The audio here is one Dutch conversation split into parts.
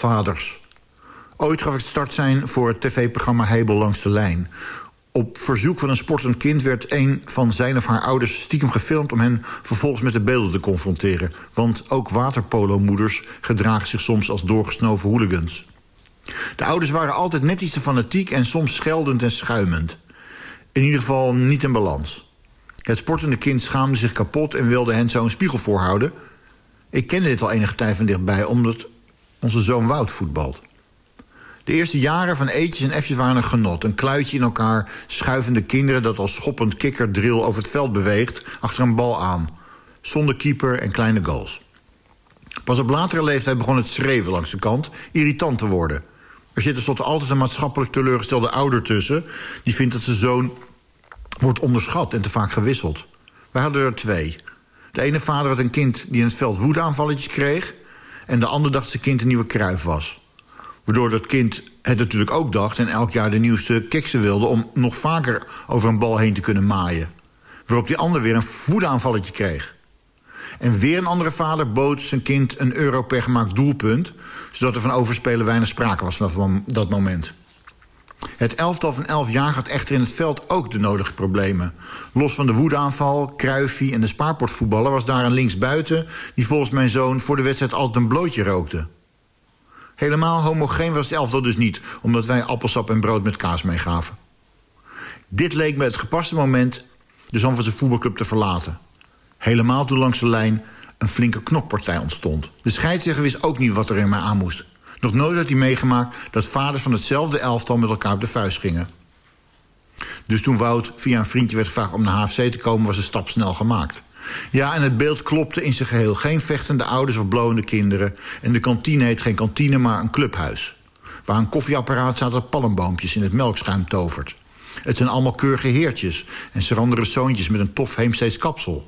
Voetbalvaders. Ooit gaf ik start zijn voor het tv-programma Hebel langs de lijn. Op verzoek van een sportend kind werd een van zijn of haar ouders stiekem gefilmd... om hen vervolgens met de beelden te confronteren. Want ook waterpolomoeders gedragen zich soms als doorgesnoven hooligans. De ouders waren altijd net iets te fanatiek en soms scheldend en schuimend. In ieder geval niet in balans. Het sportende kind schaamde zich kapot en wilde hen zo een spiegel voorhouden. Ik kende dit al enige tijd van dichtbij, omdat onze zoon Wout voetbalt. De eerste jaren van eetjes en effjes waren een genot. Een kluitje in elkaar, schuivende kinderen... dat als schoppend kikkerdrill over het veld beweegt... achter een bal aan. Zonder keeper en kleine goals. Pas op latere leeftijd begon het schreeuwen langs de kant... irritant te worden. Er zit tenslotte altijd een maatschappelijk teleurgestelde ouder tussen... die vindt dat zijn zoon wordt onderschat en te vaak gewisseld. Wij hadden er twee. De ene vader had een kind die in het veld woedeaanvalletjes kreeg... en de ander dacht zijn kind een nieuwe kruif was. Waardoor dat kind het natuurlijk ook dacht... en elk jaar de nieuwste kiksen wilde... om nog vaker over een bal heen te kunnen maaien. Waarop die ander weer een woedeaanvalletje kreeg. En weer een andere vader bood zijn kind een euro per gemaakt doelpunt... zodat er van overspelen weinig sprake was vanaf dat moment. Het elftal van elf jaar had echter in het veld ook de nodige problemen. Los van de woedeaanval, Kruifie en de spaarportvoetballer... was daar een linksbuiten die volgens mijn zoon voor de wedstrijd altijd een blootje rookte. Helemaal homogeen was het elftal dus niet... omdat wij appelsap en brood met kaas meegaven. Dit leek me het gepaste moment de Zandvoortse voetbalclub te verlaten. Helemaal toen langs de lijn een flinke knokpartij ontstond. De scheidsrechter wist ook niet wat er in mij aan moest. Nog nooit had hij meegemaakt dat vaders van hetzelfde elftal met elkaar op de vuist gingen. Dus toen Wout via een vriendje werd gevraagd om naar HFC te komen... was de stap snel gemaakt. Ja, en het beeld klopte in zijn geheel. Geen vechtende ouders of blowende kinderen. En de kantine heet geen kantine, maar een clubhuis. Waar een koffieapparaat staat dat palmboompjes in het melkschuim tovert. Het zijn allemaal keurige heertjes en serandere zoontjes met een tof heemsteeds kapsel.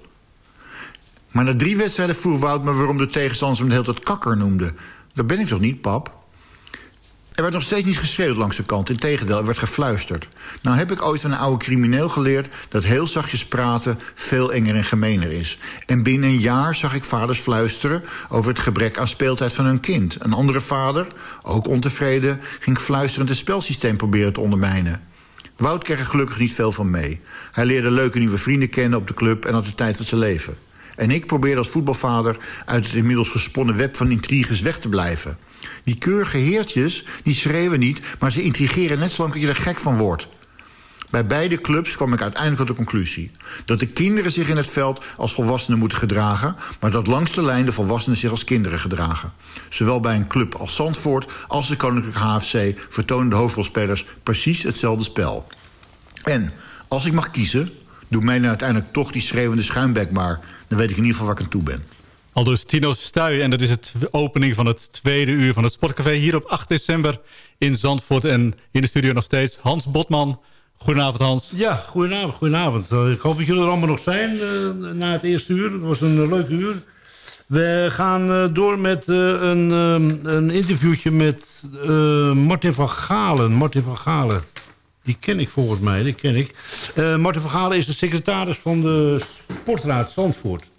Maar na drie wedstrijden vroeg Wout me waarom de tegenstanders hem de hele tijd kakker noemde. Dat ben ik toch niet, pap? Er werd nog steeds niet geschreeuwd langs de kant. Integendeel, er werd gefluisterd. Nou heb ik ooit van een oude crimineel geleerd... dat heel zachtjes praten veel enger en gemener is. En binnen een jaar zag ik vaders fluisteren... over het gebrek aan speeltijd van hun kind. Een andere vader, ook ontevreden... ging fluisterend het spelsysteem proberen te ondermijnen. Wout kreeg er gelukkig niet veel van mee. Hij leerde leuke nieuwe vrienden kennen op de club... en had de tijd van zijn leven. En ik probeerde als voetbalvader uit het inmiddels gesponnen web van intriges weg te blijven. Die keurige heertjes, die schreeuwen niet, maar ze intrigeren net zolang dat je er gek van wordt. Bij beide clubs kwam ik uiteindelijk tot de conclusie... dat de kinderen zich in het veld als volwassenen moeten gedragen... maar dat langs de lijn de volwassenen zich als kinderen gedragen. Zowel bij een club als Zandvoort als de Koninklijke HFC... vertonen de hoofdrolspelers precies hetzelfde spel. En als ik mag kiezen, doe mij nou uiteindelijk toch die schreeuwende schuimbek maar... dan weet ik in ieder geval waar ik aan toe ben. Al dus Tino Stuy en dat is het opening van het tweede uur van het Sportcafé... hier op 8 december in Zandvoort en in de studio nog steeds Hans Botman. Goedenavond Hans. Ja, goedenavond. goedenavond. Eh, ik hoop dat jullie er allemaal nog zijn uh, na het eerste uur. Het was een uh, leuk uur. We gaan door met een, een interviewtje met Martin van Galen. Martin van Galen. Die ken ik volgens mij, die ken ik. Martin van Galen is de secretaris van de Sportraad Zandvoort.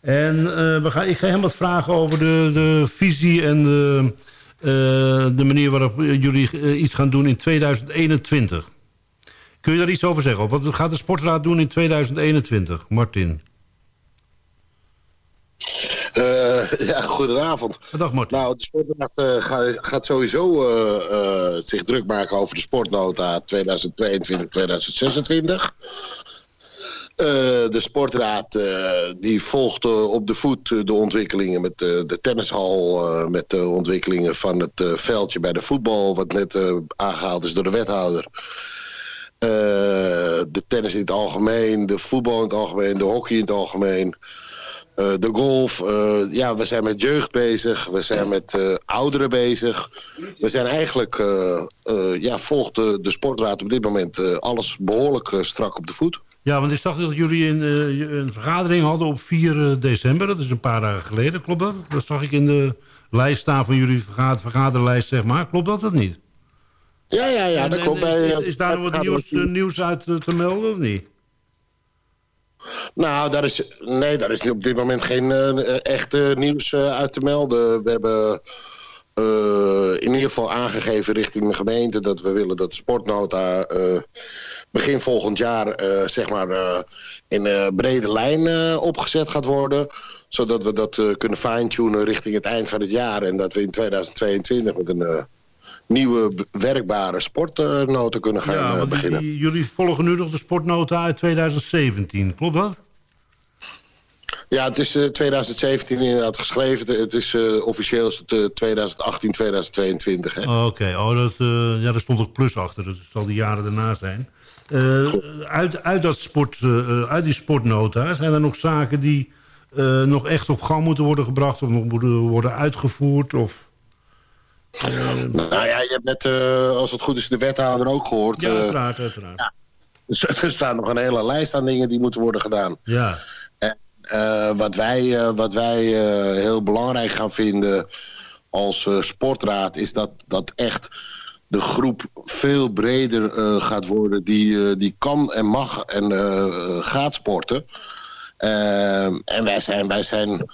En we gaan, ik ga hem wat vragen over de, de visie en de, de manier waarop jullie iets gaan doen in 2021. Kun je daar iets over zeggen? Wat gaat de Sportraad doen in 2021, Martin? Uh, ja, goedenavond. Dag Martin. Nou, de Sportraad uh, gaat sowieso uh, zich druk maken over de sportnota 2022-2026. de Sportraad die volgt op de voet de ontwikkelingen met de tennishal, met de ontwikkelingen van het veldje bij de voetbal, wat net aangehaald is door de wethouder. De tennis in het algemeen, de voetbal in het algemeen, de hockey in het algemeen. Uh, de golf. Uh, ja, we zijn met jeugd bezig. We zijn met ouderen bezig. We zijn eigenlijk, ja, volgt de, de sportraad op dit moment alles behoorlijk strak op de voet. Ja, want ik zag dat jullie een, een vergadering hadden op 4 december. Dat is een paar dagen geleden, klopt dat? Dat zag ik in de lijst staan van jullie vergaderlijst, zeg maar. Klopt dat of niet? Ja, ja, ja, dat klopt. Is, is, is daar nog wat nieuws, nieuws uit te melden of niet? Nou, daar is, nee, daar is op dit moment geen uh, echt uh, nieuws uh, uit te melden. We hebben in ieder geval aangegeven richting de gemeente... dat we willen dat sportnota begin volgend jaar... zeg maar in brede lijn opgezet gaat worden zodat we dat kunnen fine-tunen richting het eind van het jaar. En dat we in 2022 met een nieuwe werkbare sportnota kunnen gaan ja, eh, beginnen. jullie volgen nu nog de sportnota uit 2017, klopt dat? Ja, het is uh, eh, 2017 inderdaad geschreven. Het is uh, officieel is het, 2018, 2022. Oké, okay. oh, dat, ja, daar stond ook plus achter. Dus het zal die jaren daarna zijn. uit, uit, dat sport, uit die sportnota zijn er nog zaken die nog echt op gang moeten worden gebracht... of nog moeten worden uitgevoerd? Of... nou ja, je hebt net, uh, als het goed is, de wethouder ook gehoord. Ja, uiteraard, uiteraard. Ja. Dus er staat nog een hele lijst aan dingen die moeten worden gedaan. Ja. En, uh, wat wij, wat wij heel belangrijk gaan vinden als sportraad... is dat, dat echt de groep veel breder gaat worden... die, die kan en mag en gaat sporten. en wij zijn... Wij zijn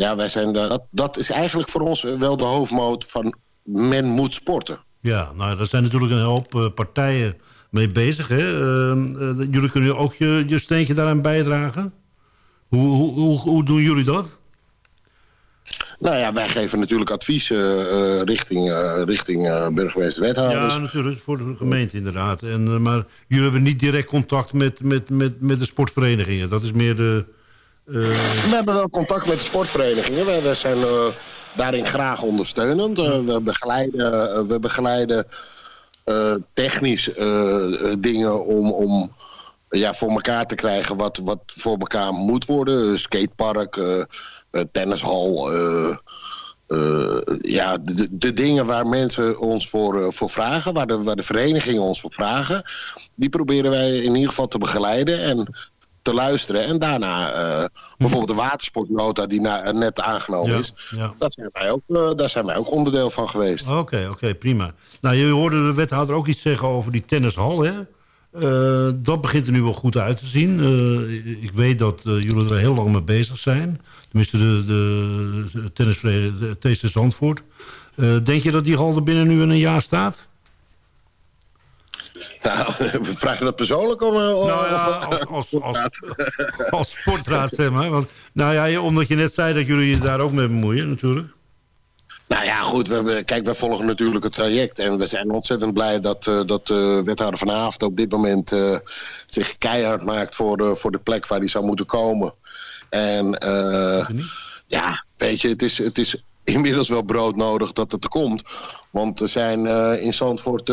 ja, wij zijn dat, dat is eigenlijk voor ons wel de hoofdmoot van men moet sporten. Ja, nou, daar zijn natuurlijk een hoop uh, partijen mee bezig. Hè? Uh, uh, jullie kunnen ook je, je steentje daaraan bijdragen. Hoe, hoe, hoe, hoe doen jullie dat? Nou ja, wij geven natuurlijk adviezen richting, richting burgemeester wethouders. Ja, natuurlijk, voor de gemeente inderdaad. En, maar jullie hebben niet direct contact met, met, met, met de sportverenigingen. Dat is meer de... We hebben wel contact met de sportverenigingen. We, zijn daarin graag ondersteunend. Uh, we begeleiden, we begeleiden technisch dingen om, om ja, voor elkaar te krijgen wat, wat voor elkaar moet worden. Skatepark, tennishal. ja, de, de, dingen waar mensen ons voor, voor vragen, waar de, waar de verenigingen ons voor vragen, die proberen wij in ieder geval te begeleiden. En te luisteren. En daarna uh, bijvoorbeeld de watersportnota die na, net aangenomen is. Ja. Daar, zijn wij ook, uh, daar zijn wij ook onderdeel van geweest. Oké, oké, prima. Nou, je hoorde de wethouder ook iets zeggen over die tennishal, hè? Uh, dat begint er nu wel goed uit te zien. ik weet dat jullie er heel lang mee bezig zijn. Tenminste, de, de, de tennisvereniging TC Zandvoort. denk je dat die hal er binnen nu in een jaar staat? Nou, we vragen dat persoonlijk om... Eh, nou ja, als, als, als, sportraad, zeg maar. Want, nou ja, omdat je net zei dat jullie je daar ook mee bemoeien, natuurlijk. Nou ja, goed. We, kijk, we volgen natuurlijk het traject. En we zijn ontzettend blij dat, uh, dat uh, wethouder vanavond op dit moment uh, zich keihard maakt voor de, voor de plek waar hij zou moeten komen. En ja, weet je, het is, het is inmiddels wel broodnodig dat het er komt. Want er zijn in Zandvoort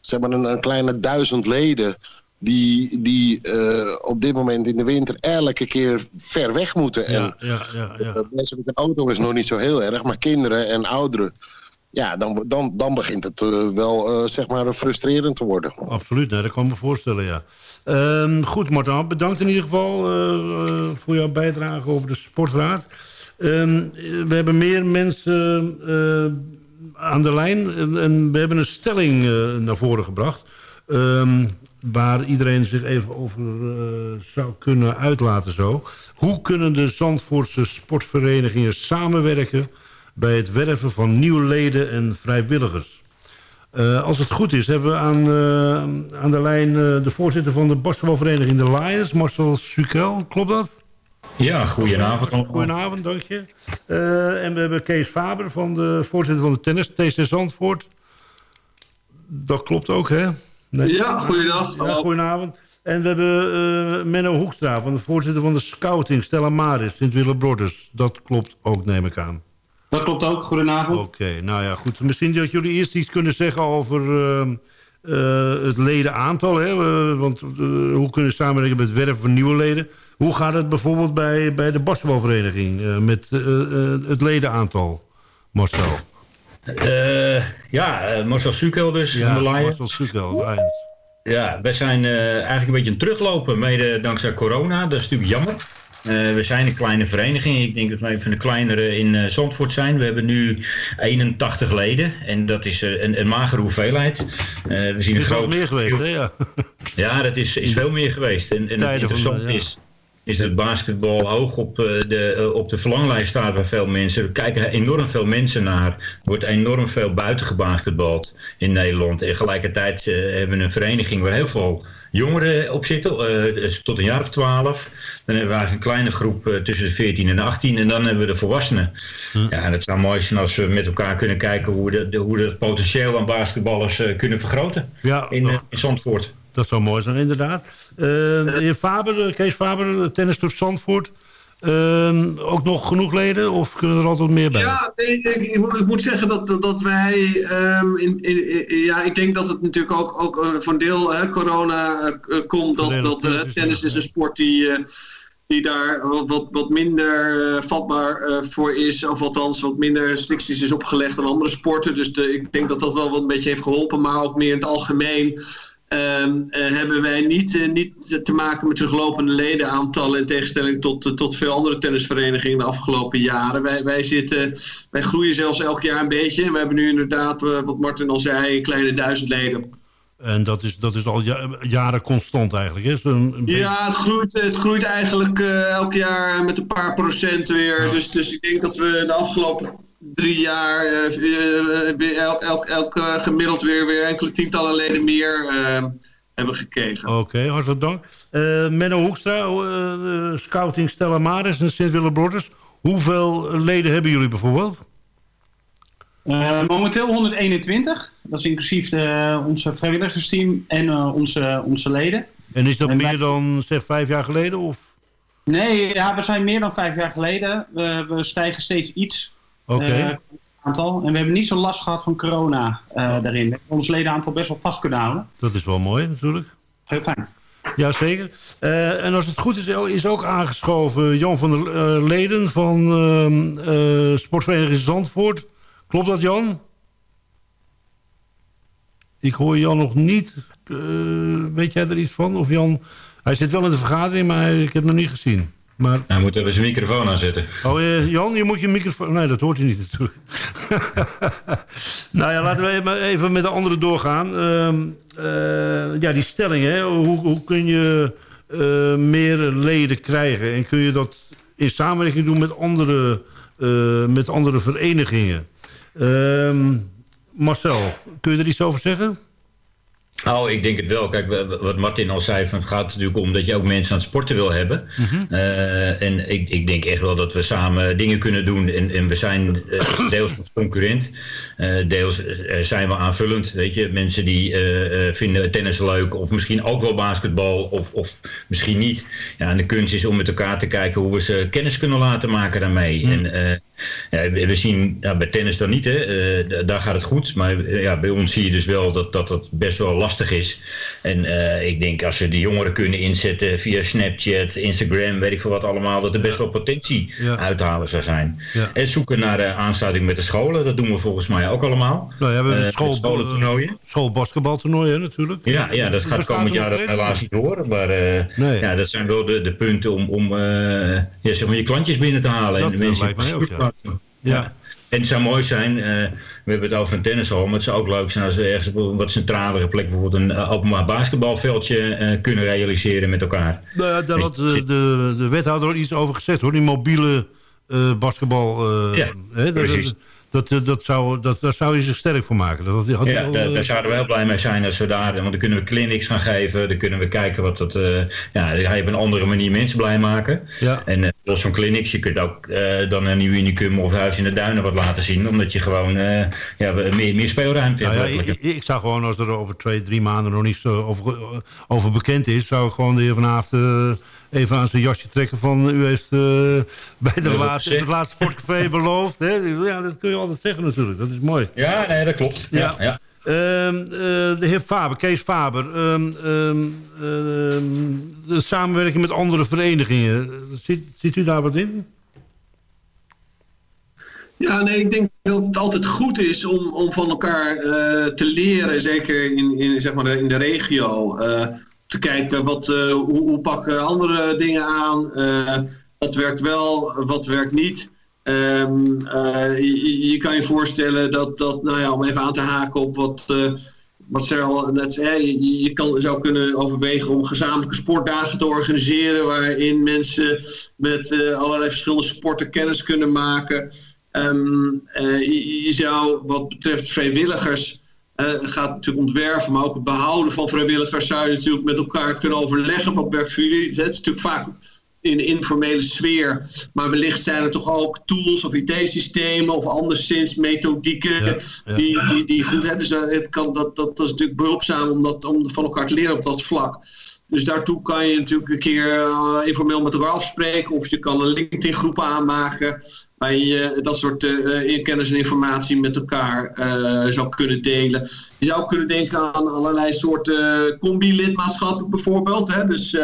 zeg maar een, een kleine duizend leden die, die uh, op dit moment in de winter elke keer ver weg moeten. Ja, en, ja, ja, ja. Uh, mensen met een auto is nog niet zo heel erg, maar kinderen en ouderen... Ja, dan, dan, dan begint het uh, wel zeg maar frustrerend te worden. Absoluut, nee, dat kan ik me voorstellen, ja. Ehm, goed, Martin, bedankt in ieder geval voor jouw bijdrage over de Sportraad. Ehm, we hebben meer mensen aan de lijn en, we hebben een stelling naar voren gebracht... Ehm, waar iedereen zich even over zou kunnen uitlaten zo. Hoe kunnen de Zandvoortse sportverenigingen samenwerken... bij het werven van nieuwe leden en vrijwilligers? Uh, als het goed is, hebben we aan, aan de lijn de voorzitter van de basketbalvereniging de Lions, Marcel Sukel. Klopt dat? Ja, goedenavond. Goedenavond, dank je. en we hebben Kees Faber, van de voorzitter van de tennis, TC Zandvoort. Dat klopt ook, hè? Nee. Ja, goeiedag. Ja, goedenavond. En we hebben Menno Hoekstra, van de voorzitter van de scouting, Stella Maris, Sint-Willem Broders. Dat klopt ook, neem ik aan. Dat klopt ook. Goedenavond. Oké, nou ja, goed. Misschien dat jullie eerst iets kunnen zeggen over uh, uh, het ledenaantal. Hè? Uh, want hoe kunnen we samenwerken met het werven van nieuwe leden? Hoe gaat het bijvoorbeeld bij, bij de basketbalvereniging met het ledenaantal, Marcel? ja, Marcel Sukel dus, ja, van de Lions. Marcel Sukel, Lions. Ja, wij zijn eigenlijk een beetje een teruglopen, mede dankzij corona. Dat is natuurlijk jammer. Uh, we zijn een kleine vereniging. Ik denk dat wij van de kleinere in uh, Zandvoort zijn. We hebben nu 81 leden. En dat is uh, een, een, magere hoeveelheid. we zien een groot... meer geweest, hè? Ja, ja dat is, is veel meer geweest. En, en het interessante is, is dat basketbal hoog op de, op de verlanglijst staat bij veel mensen. Er kijken enorm veel mensen naar. Er wordt enorm veel buiten gebasketbald in Nederland. En tegelijkertijd hebben we een vereniging waar heel veel jongeren op zitten, uh, tot een jaar of twaalf. Dan hebben we eigenlijk een kleine groep uh, tussen de 14 en de 18 en dan hebben we de volwassenen. Hm. Ja, en het zou mooi zijn als we met elkaar kunnen kijken hoe, de, de hoe het potentieel aan basketballers uh, kunnen vergroten ja, in, in Zandvoort. Dat zou mooi zijn, inderdaad. Uh, Faber, Kees Faber, tennisclub Zandvoort. Uh, ook nog genoeg leden of kunnen er altijd meer bij? Ja, ik, ik, ik moet zeggen dat, dat wij... Um, in, in, ja, ik denk dat het natuurlijk ook, ook uh, voor een deel hè, corona komt. Dat, dat uh, tennis is een sport die, die daar wat, wat minder vatbaar voor is. Of althans wat minder restricties is opgelegd dan andere sporten. Dus de, ik denk dat dat wel wat een beetje heeft geholpen. Maar ook meer in het algemeen hebben wij niet, uh, niet te maken met teruglopende ledenaantallen in tegenstelling tot, uh, tot veel andere tennisverenigingen de afgelopen jaren. Wij, wij, zitten, wij groeien zelfs elk jaar een beetje. En we hebben nu inderdaad, wat Martin al zei, een kleine duizend leden. En dat is, dat is al jaren constant eigenlijk. Hè? Een, Ja, het groeit, het groeit eigenlijk elk jaar met een paar procent weer. Ja. Dus, dus ik denk dat we de afgelopen drie jaar uh, elk, elk, elk uh, gemiddeld weer, weer enkele tientallen leden meer uh, hebben gekregen. Oké, okay, hartelijk dank. Menno Hoekstra, Scouting Stella Maris en Sint-Willem Broders. Hoeveel leden hebben jullie bijvoorbeeld? momenteel 121. Dat is inclusief de, onze vrijwilligersteam en onze, onze leden. En is dat en meer dan zeg vijf jaar geleden? Of? Nee, ja, we zijn meer dan vijf jaar geleden. We, we stijgen steeds iets. Okay. Uh, aantal. En we hebben niet zo last gehad van corona uh, oh. daarin. We hebben ons ledenaantal best wel vast kunnen houden. Dat is wel mooi natuurlijk. Heel fijn. Jazeker. Uh, en als het goed is, is ook aangeschoven Jan van der uh, Leden van uh, Sportvereniging Zandvoort. Klopt dat, Jan? Ik hoor Jan nog niet. weet jij er iets van? Of Jan... Hij zit wel in de vergadering, maar ik heb hem nog niet gezien. Maar... Hij moet even zijn microfoon aanzetten. Oh, uh, Jan, je moet je microfoon... Nee, dat hoort hij niet natuurlijk. nou ja, laten we even met de andere doorgaan. Uh, uh, ja, die stelling, hè. Hoe, hoe kun je eh, meer leden krijgen? En kun je dat in samenwerking doen met andere, eh, met andere verenigingen? Ehm, Marcel, kun je er iets over zeggen? Nou, ik denk het wel. Kijk, wat Martin al zei, van, het gaat natuurlijk om dat je ook mensen aan het sporten wil hebben. Mm en ik, ik, denk echt wel dat we samen dingen kunnen doen. En, en we zijn uh, deels concurrent. Uh, deels zijn we aanvullend. Weet je, mensen die vinden tennis leuk of misschien ook wel basketbal of, of misschien niet. Ja, en de kunst is om met elkaar te kijken hoe we ze kennis kunnen laten maken daarmee. Mm. En ja, we zien ja, bij tennis dan niet, hè. daar gaat het goed. Maar ja, bij ons zie je dus wel dat dat, dat best wel lastig is. En ik denk als we de jongeren kunnen inzetten via Snapchat, Instagram, weet ik veel wat allemaal, dat er best wel potentie uithalen zou zijn. En zoeken naar de aansluiting met de scholen, dat doen we volgens mij ook allemaal. Nou ja, we hebben school, schooltoernooien. Schoolbasketbaltoernooien natuurlijk. Ja, ja dat gaat komend jaar helaas niet horen. Maar nee. ja, dat zijn wel de, de punten om, om ja, zeg maar je klantjes binnen te halen. Dat en de mensen lijkt mij ook, ja. ja. En het zou mooi zijn, uh, we hebben het over een tennishal, maar het zou ook leuk zijn als we ergens op een wat centralere plek bijvoorbeeld een uh, openbaar basketbalveldje uh, kunnen realiseren met elkaar. Nou ja, daar had de, de, de wethouder al iets over gezegd hoor, die mobiele basketbal. ja, hè, precies. Dat, eh, dat zou, dat, daar zou je zich sterk voor maken. Dat, had ja, daar, eh, daar, zouden we heel blij mee zijn als we daar... Want dan kunnen we clinics gaan geven. Dan kunnen we kijken wat dat... Uh, ja, dan ga je op een andere manier mensen blij maken. Ja. En uh, zoals zo'n clinics, je kunt ook uh, dan een nieuw unicum of huis in de duinen wat laten zien. Omdat je gewoon ja, meer, meer speelruimte nou hebt. Ja, ik, ik, zou gewoon, als er over twee, drie maanden nog niet zo over, over bekend is... zou ik gewoon de heer Van even aan zijn jasje trekken van... u heeft uh, bij de laatste, het laatste sportcafé beloofd. Hè? Ja, dat kun je altijd zeggen natuurlijk. Dat is mooi. Ja, nee, dat klopt. Ja. ja. Uh, uh, de heer Faber, Kees Faber. Uh, de samenwerking met andere verenigingen. Ziet, ziet u daar wat in? Ja, nee, ik denk dat het altijd goed is om, om van elkaar uh, te leren, zeker in, in, zeg maar in de regio. Uh, te kijken wat, uh, hoe, hoe, pakken andere dingen aan. Uh, wat werkt wel, wat werkt niet. Um, uh, je, je, kan je voorstellen dat, dat nou ja, om even aan te haken op wat Marcel net zei, je, je kan, zou kunnen overwegen om gezamenlijke sportdagen te organiseren waarin mensen met allerlei verschillende sporten kennis kunnen maken. Um, je, zou wat betreft vrijwilligers gaat natuurlijk ontwerpen, maar ook het behouden van vrijwilligers zou je natuurlijk met elkaar kunnen overleggen. Werkt voor jullie? Het is natuurlijk vaak in de informele sfeer. Maar wellicht zijn er toch ook tools of IT-systemen of anderszins methodieken Die, die, die goed hebben. Dus het kan, dat, dat, dat is natuurlijk behulpzaam om, dat, om van elkaar te leren op dat vlak. Dus daartoe kan je natuurlijk een keer uh, informeel met elkaar afspreken. Of je kan een LinkedIn-groep aanmaken. Waar je dat soort uh, kennis en informatie met elkaar zou kunnen delen. Je zou kunnen denken aan allerlei soorten combi-lidmaatschappen bijvoorbeeld. Hè? Dus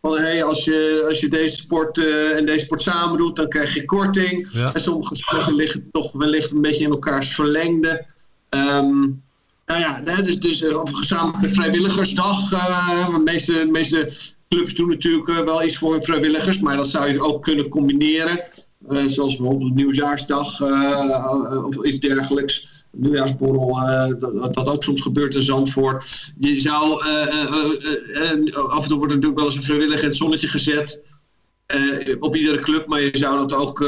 van hey, als, je, als je deze sport en deze sport samen doet, dan krijg je korting. En sommige sporten liggen toch wellicht een beetje in elkaars verlengde. Um, nou ja, dus, dus eh, op een gezamenlijke vrijwilligersdag. Uh, de, meeste, de meeste clubs doen natuurlijk wel iets voor hun vrijwilligers, maar dat zou je ook kunnen combineren. Uh, zoals bijvoorbeeld nieuwjaarsdag of iets dergelijks. Nieuwjaarsborrel, dat, dat ook soms gebeurt in Zandvoort. Je zou, af en toe wordt er natuurlijk wel eens een vrijwilliger in het zonnetje gezet. op iedere club, maar je zou dat ook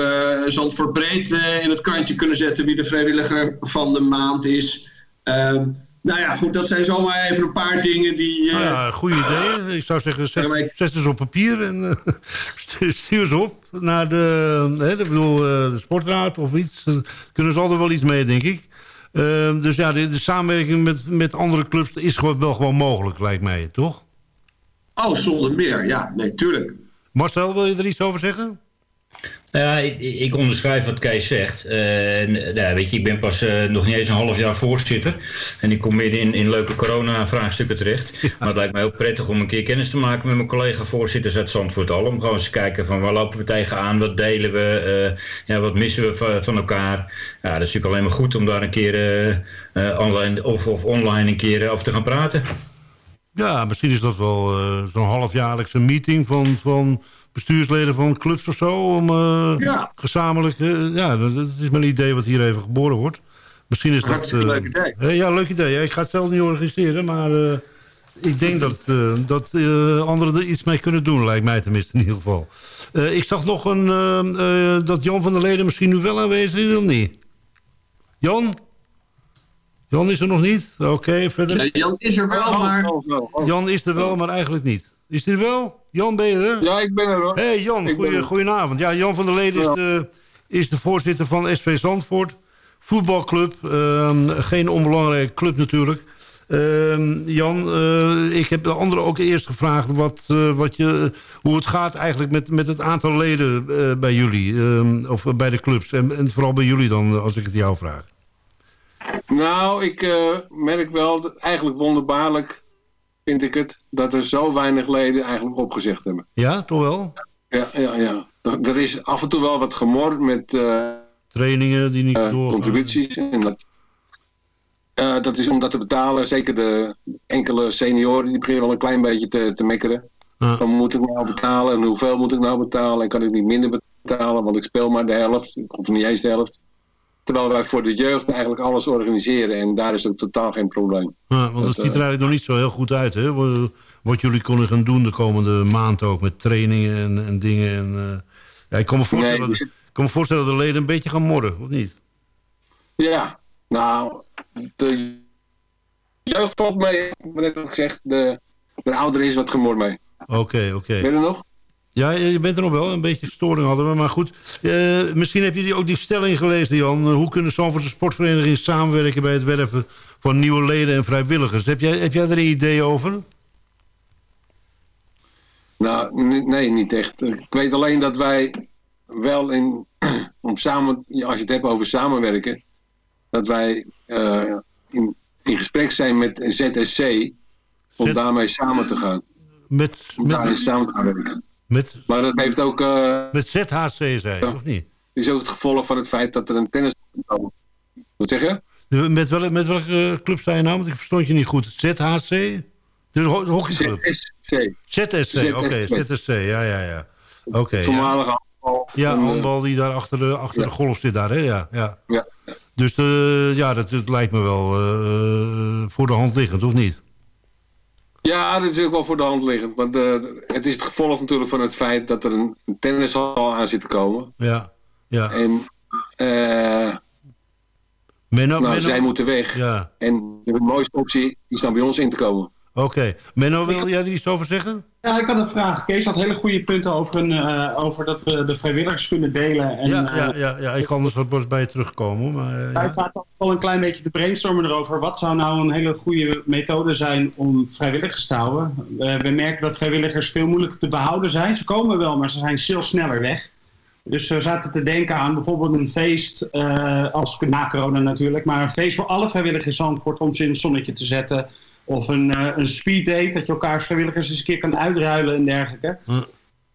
Zandvoort breed in het kantje kunnen zetten wie de vrijwilliger van de maand is. Um, nou ja, goed, dat zijn zomaar even een paar dingen die... Uh... Nou ja, goede idee. Ik zou zeggen, zet, ja, ik... zet ze op papier en uh, stuur ze op naar de, hè, bedoel, de sportraad of iets. Daar kunnen ze altijd wel iets mee, denk ik. Ehm, dus ja, de, de, samenwerking met, met andere clubs is gewoon, wel gewoon mogelijk, lijkt mij, toch? Oh, zonder meer, ja, nee, tuurlijk. Marcel, wil je er iets over zeggen? Ja, ik, ik, onderschrijf wat Kees zegt. Uh, nou, weet je, ik ben pas uh, nog niet eens een half jaar voorzitter. En ik kom midden in, in leuke corona-vraagstukken terecht. Maar het lijkt mij ook prettig om een keer kennis te maken met mijn collega-voorzitters uit Zandvoort al. Om gewoon eens te kijken van waar lopen we tegenaan, wat delen we, uh, ja, wat missen we van, van, elkaar. Ja, dat is natuurlijk alleen maar goed om daar een keer online of, of online een keer over te gaan praten. Ja, misschien is dat wel zo'n halfjaarlijkse meeting van... van bestuursleden van clubs of zo... om uh, ja. gezamenlijk... Uh, ja, dat, dat, is mijn idee wat hier even geboren wordt. Misschien is dat... Uh, leuk idee. ja, leuk idee. Ik ga het zelf niet organiseren, maar... ik denk dat, dat anderen er iets mee kunnen doen, lijkt mij tenminste in ieder geval. ik zag nog een, dat Jan van der Leden misschien nu wel aanwezig is, of niet? Jan? Jan is er nog niet? Oké, verder. Jan is er wel, maar... Jan is er wel, maar eigenlijk niet. Is er wel? Jan, ben je er? Ja, ik ben er hoor. hey, Jan, goeie, goedenavond. Ja, Jan van der Leden is, de, is de voorzitter van SV Zandvoort. Voetbalclub. Uh, geen onbelangrijke club natuurlijk. Uh, Jan, uh, ik heb de anderen ook eerst gevraagd wat, uh, wat je, hoe het gaat eigenlijk met, met het aantal leden uh, bij jullie. Ehm, of bij de clubs. En, en, vooral bij jullie dan, als ik het jou vraag. Nou, ik merk wel, dat eigenlijk wonderbaarlijk vind ik het, dat er zo weinig leden eigenlijk opgezegd hebben. Ja, toch wel? Ja, ja, ja. Er, is af en toe wel wat gemor met... Uh, Trainingen die niet uh, doorgaan. Contributies. En dat, dat is om dat te betalen. Zeker de enkele senioren, die beginnen wel een klein beetje te, te mekkeren. Dan moet ik nou betalen en hoeveel moet ik nou betalen? En kan ik niet minder betalen, want ik speel maar de helft. Of niet eens de helft. Terwijl wij voor de jeugd eigenlijk alles organiseren. En daar is ook totaal geen probleem. Ja, want dat, ziet er eigenlijk nog niet zo heel goed uit. Hè? Wat jullie kunnen gaan doen de komende maand ook. Met trainingen en, en dingen. En, uh... ja, ik kan me, voorstellen, nee, dat, ik kan me voorstellen dat de leden een beetje gaan morren. Of niet? Ja, nou... De jeugd valt mee. Net wat ik zeg. De, de ouderen is wat gemor mee. Oké, oké. Okay. Ben je er nog? Ja, je bent er nog wel. Een beetje storing hadden we. Maar goed, uh, misschien heb je ook die stelling gelezen, Jan. Hoe kunnen Zandvoortse sportverenigingen samenwerken... bij het werven van nieuwe leden en vrijwilligers? Heb jij, heb jij er een idee over? Nou, nee, niet echt. Ik weet alleen dat wij wel in... om samen, als je het hebt over samenwerken... dat wij uh, in, in gesprek zijn met ZSC... om daarmee samen te gaan. Met, om met, daarmee samen te gaan werken. Met, maar dat heeft ook... Met zei of niet? is ook het gevolg van het feit dat er een tennis... Wat zeg je? Met, wel, met welke club sta je nou? Want ik verstond je niet goed. ZHC? De hockeyclub? ZSC. ZSC, oké. Okay. ZSC, ja, ja, ja. Oké. Okay, Voormalige ja. handbal. Ja, handbal die daar achter de, achter ja. de golf zit daar, hè? Ja, ja. ja. Dus uh, ja, dat, dat, lijkt me wel uh, voor de hand liggend, of niet? Ja, dat is ook wel voor de hand liggend. Want uh, het is het gevolg natuurlijk van het feit dat er een, een tennishal aan zit te komen. Ja, ja. En uh, Menno, nou, Menno, zij moeten weg. Ja. En de mooiste optie is dan bij ons in te komen. Oké. Okay. Menno, wil jij er iets over zeggen? Ja, ik had een vraag. Kees had hele goede punten over, een, uh, over dat we de vrijwilligers kunnen delen. En, ja, ja, ja, ja, ik kan anders wat bij je terugkomen. Maar, uh, ja. Gaat al een klein beetje te brainstormen erover. Wat zou nou een hele goede methode zijn om vrijwilligers te houden? Uh, we merken dat vrijwilligers veel moeilijker te behouden zijn. Ze komen wel, maar ze zijn veel sneller weg. Dus we zaten te denken aan bijvoorbeeld een feest, als na corona natuurlijk, maar een feest voor alle vrijwilligers in Zandvoort om ze in het zonnetje te zetten. Of een, uh, een speed date, dat je elkaar vrijwilligers eens een keer kan uitruilen en dergelijke.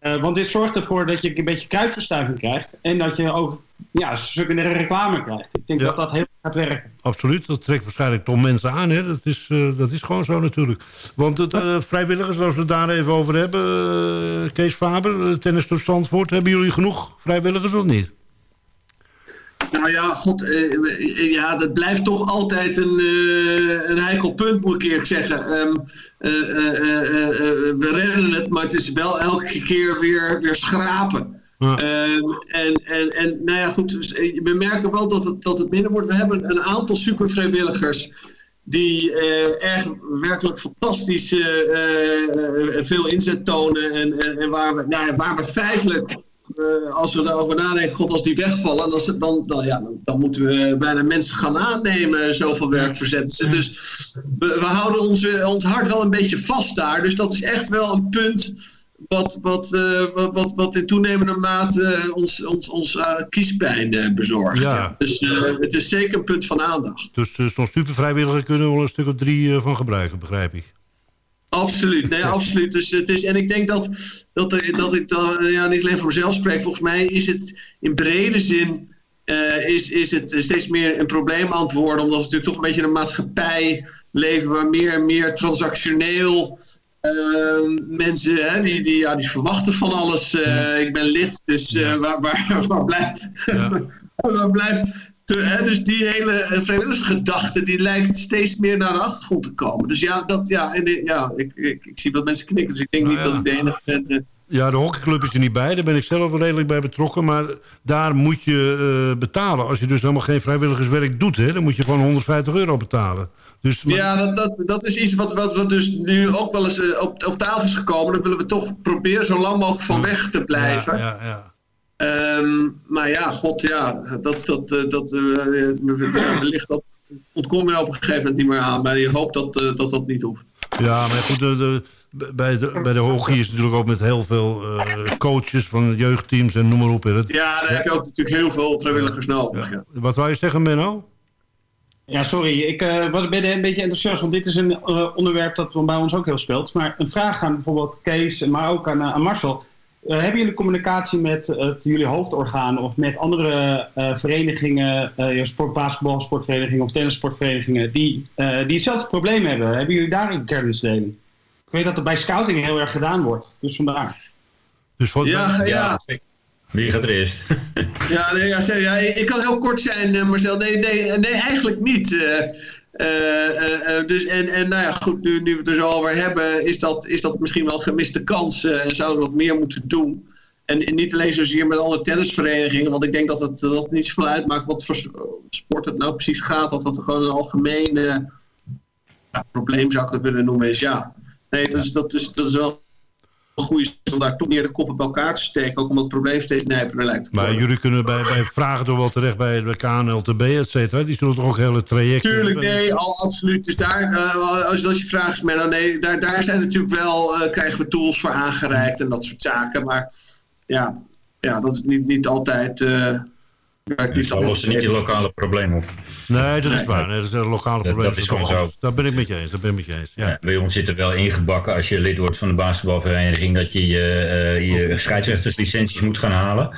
Uh, want dit zorgt ervoor dat je een beetje kruisverstuiving krijgt. En dat je ook ja, secundaire reclame krijgt. Ik denk ja. dat dat heel gaat werken. Absoluut, dat trekt waarschijnlijk toch mensen aan. Hè? Dat, is, uh, dat is gewoon zo natuurlijk. Want het, uh, vrijwilligers, als we het daar even over hebben... Uh, Kees Faber, tennisclub Zandvoort... hebben jullie genoeg vrijwilligers of niet? Nou ja, god, uh, ja, dat blijft toch altijd een, uh, een heikel punt, moet ik eerlijk zeggen. Um, uh, we redden het, maar het is wel elke keer weer, weer schrapen. Ja. Um, en, en, en nou ja, goed, dus, we merken wel dat het, dat het minder wordt. We hebben een aantal supervrijwilligers die erg werkelijk fantastisch veel inzet tonen. En, en, en waar, we, nou ja, waar we feitelijk uh, als we daarover nadenken, god, als die wegvallen, dan, dan, dan, ja, dan moeten we bijna mensen gaan aannemen. Zoveel werk verzetten ze. Dus we, we houden onze, ons hart wel een beetje vast daar. Dus dat is echt wel een punt wat, wat, uh, wat, wat, wat in toenemende mate ons, ons, ons uh, kiespijn bezorgt. Ja. Dus het is zeker een punt van aandacht. Dus zo'n supervrijwilliger kunnen we wel een stuk of drie van gebruiken, begrijp ik. Absoluut, nee, absoluut. Dus het is, en ik denk dat, dat, er, dat ik dan, ja, niet alleen voor mezelf spreek. Volgens mij is het in brede zin uh, is, is het steeds meer een probleem aan het worden. Omdat we natuurlijk toch een beetje in een maatschappij leven waar meer en meer transactioneel uh, mensen, hè, die, die, ja, die verwachten van alles. Uh, ik ben lid, dus waar, waar, waar, blijft, ja. waar blijft dus die hele vrijwilligersgedachte die lijkt steeds meer naar de achtergrond te komen. Dus ja, dat, ja, en, ja ik, ik, ik zie wat mensen knikken, dus ik denk nou niet ja. dat ik de enige ben. Uh, ja, de hockeyclub is er niet bij. Daar ben ik zelf wel redelijk bij betrokken. Maar daar moet je uh, betalen. Als je dus helemaal geen vrijwilligerswerk doet... Hè, dan moet je gewoon 150 euro betalen. Dus, maar... Ja, dat, dat, dat is iets wat, wat, wat dus nu ook wel eens uh, op, op tafel is gekomen. Dan willen we toch proberen zo lang mogelijk van weg te blijven. Ja, ja, ja. Um, maar ja, god, ja, dat, dat, dat, dat uh, wellicht dat ontkom je op een gegeven moment niet meer aan. Maar je hoopt dat uh, dat, dat niet hoeft. Ja, maar goed, de, de, bij, de, bij de hockey is het natuurlijk ook met heel veel uh, coaches van jeugdteams en noem maar op. Het, ja, daar heb je ook natuurlijk heel veel vrijwilligers nodig. Ja. Wat wou je zeggen, Menno? Ja, sorry. Ik uh, ben een beetje enthousiast, want dit is een uh, onderwerp dat bij ons ook heel speelt. Maar een vraag aan bijvoorbeeld Kees, maar ook aan, aan Marcel. Uh, hebben jullie communicatie met het, jullie hoofdorgaan of met andere verenigingen, sport, basketbal, sportverenigingen of tennissportverenigingen, die, die hetzelfde probleem hebben? Hebben jullie daar een kennisdeling? Ik weet dat er bij scouting heel erg gedaan wordt, dus vandaar. Dus voor ja, ja. Wie gaat er eerst? ja, nee, ja, ja, ik kan heel kort zijn, eh, Marcel. Nee, nee, nee eigenlijk niet. Uh, uh, dus en, en nou ja, goed, nu, nu we het er zo over hebben, is dat, is dat misschien wel gemiste kans. en zouden we wat meer moeten doen. En, niet alleen zozeer met alle tennisverenigingen, want ik denk dat het, dat niet zoveel uitmaakt wat voor sport het nou precies gaat. Dat dat gewoon een algemeen ja, probleem zou ik het willen noemen is. Ja, nee, dat is, dat is, dat is wel goede om daar toch meer de koppen bij elkaar te steken. Ook omdat het probleem steeds nijperder lijkt Maar jullie kunnen bij, bij vragen toch wel terecht bij de KNLTB, et cetera. Die zullen toch ook hele trajecten Tuurlijk, nee, al, absoluut. Dus daar, uh, als, als je vraagt, maar nee, daar, daar zijn natuurlijk wel, uh, krijgen we tools voor aangereikt en dat soort zaken. Maar ja, ja dat is niet, niet altijd... Uh, dus dat lost niet je lokale probleem op. Nee, dat is waar. Nee, dat is een lokale probleem. Dat, is gewoon zo. Dat ben ik met je eens. Dat ben ik met je eens. Ja. ja. bij ons zit er wel ingebakken als je lid wordt van de basketbalvereniging dat je je, uh, je scheidsrechterslicenties moet gaan halen.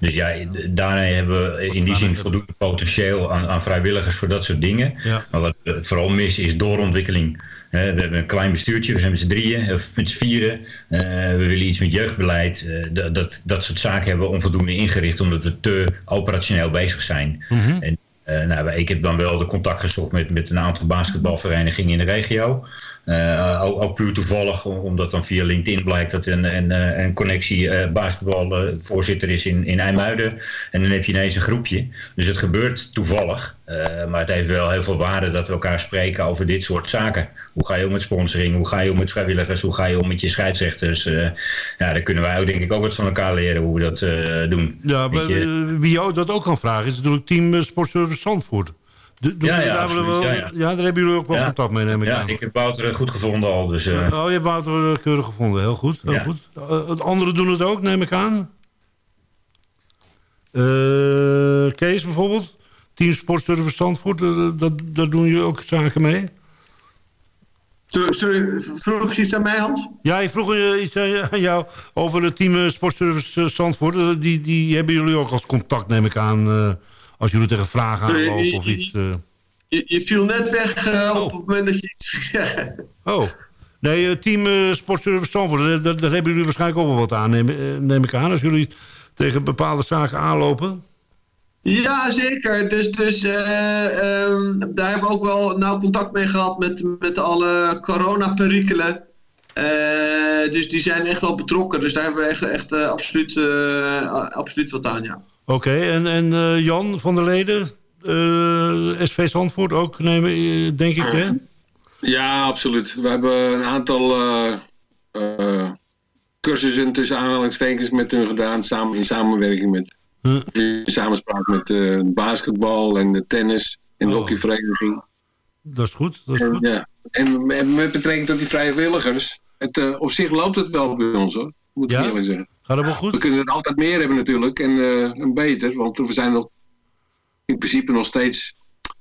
Dus ja, daarmee hebben we in die zin voldoende potentieel aan, aan vrijwilligers voor dat soort dingen. Ja. Maar wat vooral mis is doorontwikkeling we hebben een klein bestuurtje, we zijn met z'n drieën of met z'n vieren. Eh, we willen iets met jeugdbeleid. Uh, dat, dat, dat soort zaken hebben we onvoldoende ingericht omdat we te operationeel bezig zijn. Mhm. en, uh, nou, ik heb dan wel de contact gezocht met, met een aantal basketbalverenigingen in de regio. Uh, ook, ook, puur toevallig, omdat dan via LinkedIn blijkt dat een, een, een connectie uh, basketbalvoorzitter is in, in IJmuiden. En dan heb je ineens een groepje. Dus het gebeurt toevallig. Uh, maar het heeft wel heel veel waarde dat we elkaar spreken over dit soort zaken. Hoe ga je om met sponsoring? Hoe ga je om met vrijwilligers? Hoe ga je om met je scheidsrechters? ja, daar kunnen wij ook denk ik ook wat van elkaar leren hoe we dat doen. Ja, maar, wie jou dat ook kan vragen is natuurlijk Team Sportservice Zandvoort ja, ja, absoluut, wel, ja, ja. ja, daar hebben jullie ook wel contact mee, neem ik Ja, ik heb Wouter goed gevonden al. Dus, uh... Oh, je hebt Wouter keurig gevonden. Heel goed. Heel goed. Uh, anderen doen het ook, neem ik aan. Uh, Kees bijvoorbeeld. Team Sportservice Zandvoort. dat, daar doen jullie ook zaken mee. Sorry, vroeg je iets aan mij, Hans? Ja, ik vroeg iets aan jou over het team Sportservice Zandvoort. Die, die hebben jullie ook als contact, neem ik aan als jullie tegen vragen aanlopen of iets... Uh... Je, je, viel net weg oh. op het moment dat je iets... oh. Nee, uh, team Sportservice Zandvoort, daar, daar, hebben jullie waarschijnlijk ook wel wat aan, neem, neem ik aan. Als jullie tegen bepaalde zaken aanlopen. Ja, zeker. Dus, dus um, daar hebben we ook wel nauw contact mee gehad met, met alle coronaperikelen. Uh, dus die zijn echt wel betrokken. Dus daar hebben we echt, echt absoluut, absoluut wat aan, ja. Oké, en, en uh, Jan van der Leden, uh, eh, SV Zandvoort ook, nemen, eh, denk ik, hè? Ja, absoluut. We hebben een aantal uh, cursussen tussen aanhalingstekens met hun gedaan, samen, in samenwerking met, in samenspraak met basketbal en de tennis en de oh. hockeyvereniging. Dat is goed, dat is en, goed. Ja. En met betrekking tot die vrijwilligers, het, op zich loopt het wel bij ons hoor, moet ik eerlijk zeggen. Gaat wel goed? We kunnen er altijd meer hebben natuurlijk en, uh, en beter. Want we zijn nog in principe nog steeds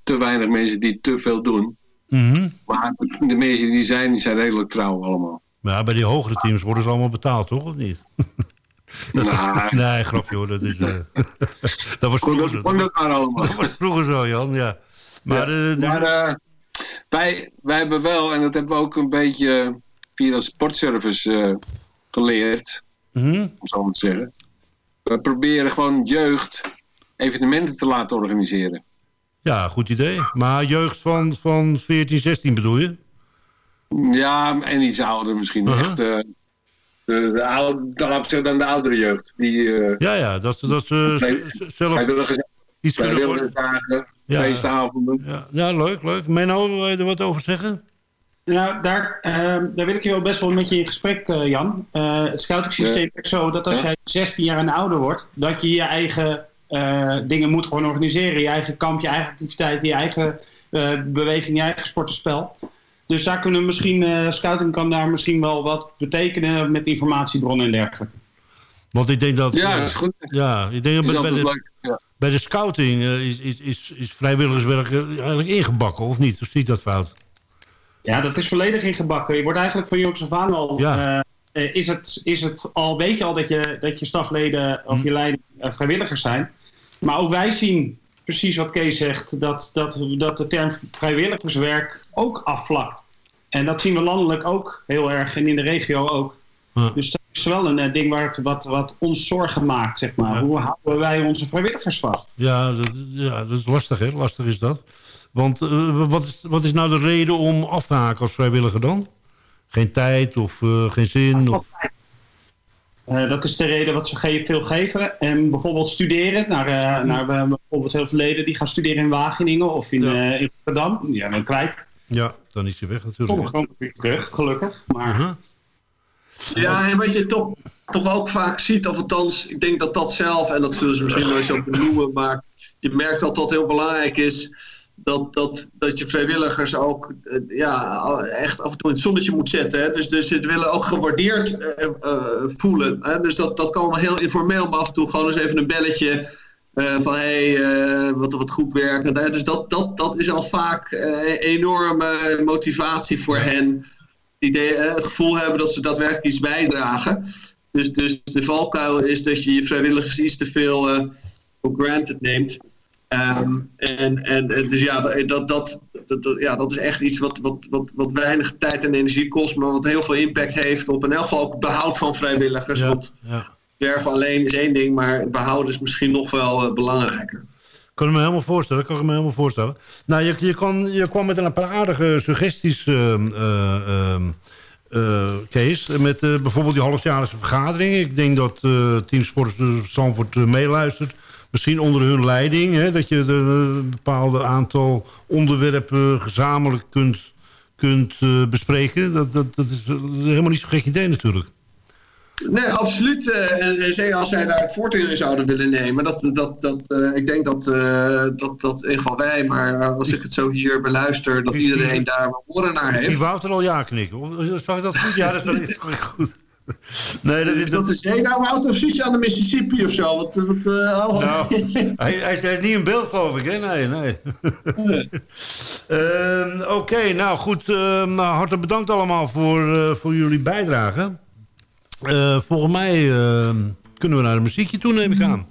te weinig mensen die te veel doen. Mm Maar de mensen die zijn, die zijn redelijk trouw allemaal. Maar bij die hogere teams worden ze allemaal betaald, toch? Of niet? Dat nee, grapje hoor. Dat, is, uh, dat was vroeger zo. Dat, allemaal. dat was vroeger zo, Jan. Ja. Maar, ja, uh, maar wij, wij hebben wel, en dat hebben we ook een beetje via de sportservice geleerd mm om zo te zeggen. We proberen gewoon jeugd evenementen te laten organiseren. Ja, goed idee. Maar jeugd van, van 14, 16 bedoel je? Ja, en iets ouder misschien. Uh -huh. Echt, uh, de, de, oude, dan de oudere jeugd. Die, uh, ja, ja, dat, dat ze uh, zelf iets kunnen. Dagen, ja. feestavonden. Ja. ja, leuk, leuk. Menno, wil je er wat over zeggen? Nou, daar, uh, daar wil ik je wel best wel met je in gesprek, uh, Jan. Uh, het scouting is zo dat als jij 16 jaar en ouder wordt, dat je je eigen uh, dingen moet gewoon organiseren. Je eigen kamp, je eigen activiteiten, je eigen beweging, je eigen sportenspel. Dus daar kunnen we misschien, scouting kan daar misschien wel wat betekenen met informatiebronnen en dergelijke. Want ik denk dat... Ja, dat is goed. Ja, ik denk dat bij, de, bij de scouting is, is, is, is vrijwilligerswerk eigenlijk ingebakken, of niet? Of ziet dat fout? Ja, dat is volledig ingebakken. Je wordt eigenlijk van jongs af aan al... Ja. is, het, is het al, weet je al dat je, dat je stafleden of hm. je leiding vrijwilligers zijn. Maar ook wij zien precies wat Kees zegt, dat, dat, dat de term vrijwilligerswerk ook afvlakt. En dat zien we landelijk ook heel erg en in de regio ook. Dus dat is wel een eh, ding waar wat, wat ons zorgen maakt, zeg maar. Hoe houden wij onze vrijwilligers vast? Ja, dat, ja, dat is lastig, hè? Lastig is dat. Want uh, wat, is, wat is nou de reden om af te haken als vrijwilliger dan? Geen tijd of uh, geen zin? Of... Uh, dat is de reden wat ze veel geven. En bijvoorbeeld studeren. Naar, uh, naar bijvoorbeeld heel veel leden die gaan studeren in Wageningen of in, ja. in Rotterdam. Ja, dan kwijt. Ja, dan is je weg natuurlijk. Sommigen komen weer terug, gelukkig. Maar... Uh -huh. Ja, en wat je toch, toch ook vaak ziet, of althans, ik denk dat dat zelf, en dat zullen ze misschien wel eens ook benoemen, maar je merkt dat dat heel belangrijk is, dat, dat, dat je vrijwilligers ook uh, ja, echt af en toe in het zonnetje moet zetten. Hè? Dus, dus ze willen ook gewaardeerd uh, uh, voelen. Hè? Dus dat, dat kan wel heel informeel, maar af en toe gewoon eens even een belletje van hé, hey, wat, wat goed werken. Dus dat, dat, dat is al vaak enorme motivatie voor hen idee, het gevoel hebben dat ze daadwerkelijk iets bijdragen. Dus, dus de valkuil is dat je je vrijwilligers iets te veel voor granted neemt. Um, en, en dus ja, dat, dat, dat, ja, dat is echt iets wat, wat, wat, wat weinig tijd en energie kost, maar wat heel veel impact heeft op in elk geval het behoud van vrijwilligers. Ja, want ja. werven alleen is één ding, maar behouden is misschien nog wel uh, belangrijker. Kan ik me helemaal voorstellen. Kan ik me helemaal voorstellen. Nou, je, je, kan, je kwam met een paar aardige suggesties, uh, uh, uh, Kees. Met bijvoorbeeld die halfjaarlijkse vergadering. Ik denk dat Team Sport Zandvoort meeluistert. Misschien onder hun leiding. Hè, dat je een bepaalde aantal onderwerpen gezamenlijk kunt, kunt bespreken. Dat, dat, dat is helemaal niet zo'n gek idee natuurlijk. Nee, absoluut. Uh, en zeker als zij daar het voordeel in zouden willen nemen. Dat, dat, dat, uh, ik denk dat, uh, dat, dat in ieder geval wij, maar als ik het zo hier beluister, dat iedereen daar wel oren naar heeft. Die Wouter al ja knikken. Zag ik dat goed? Ja, dat is goed. Nee, dat is, dat is zee nou of zit je aan de Mississippi of zo? Wat, wat, oh. nou, hij, hij, is niet in beeld, geloof ik, hè? Nee, nee. nee. Ehm, oké, okay, nou goed. Ehm, nou, hartelijk bedankt allemaal voor, voor jullie bijdrage. Uh, volgens mij uh, kunnen we naar de muziekje toe, neem ik aan.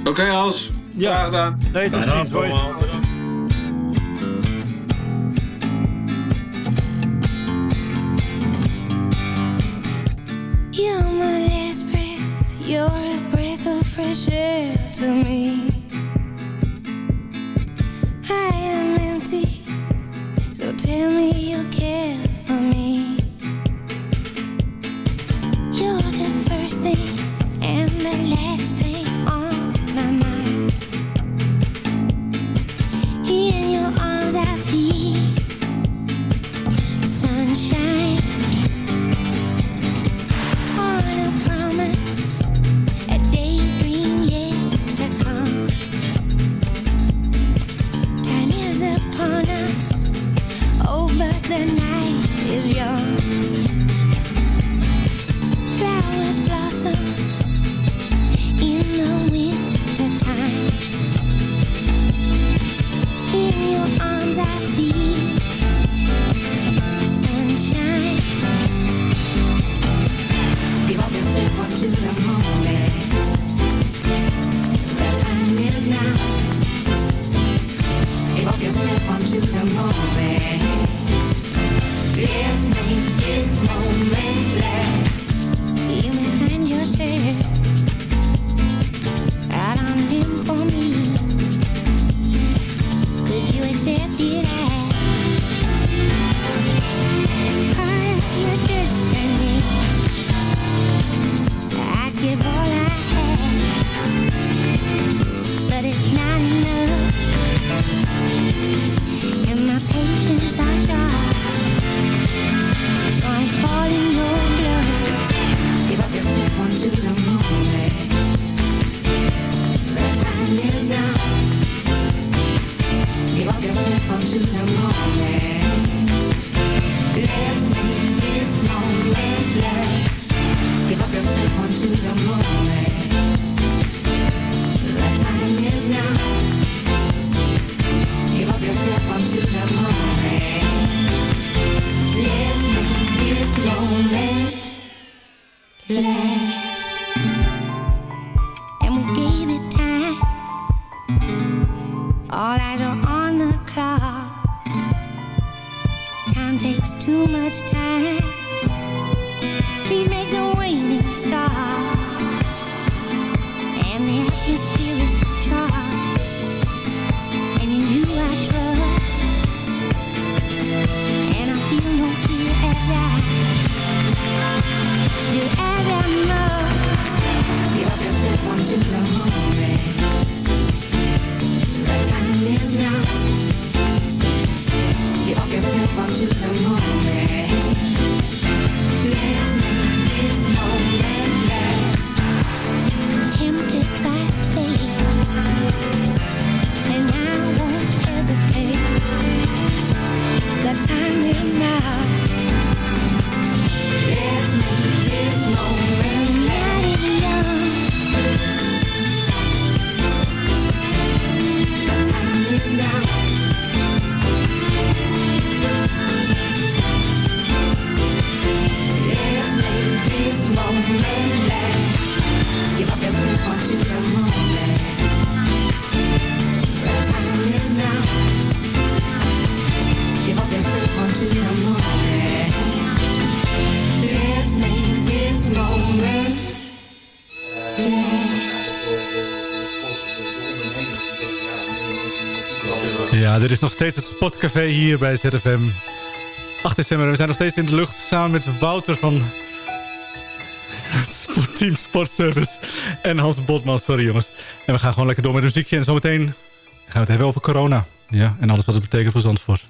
Oké, okay, Hans. Ja, gedaan. Nee, tot ziens. You're a breath of fresh air to me. I am empty, so tell me you care for me. You're the first thing and the last thing is young. Flowers blossom in the winter time. In your arms I feel sunshine. Give up yourself unto the moment. The time is now. Give up yourself unto the moment. nog steeds het Spotcafé hier bij ZFM. 8 december, we zijn nog steeds in de lucht samen met Wouter van Team Sportservice en Hans Botman. Sorry jongens. En we gaan gewoon lekker door met de muziekje en zometeen gaan we het hebben over corona. Ja, en alles wat het betekent voor Zandvoort.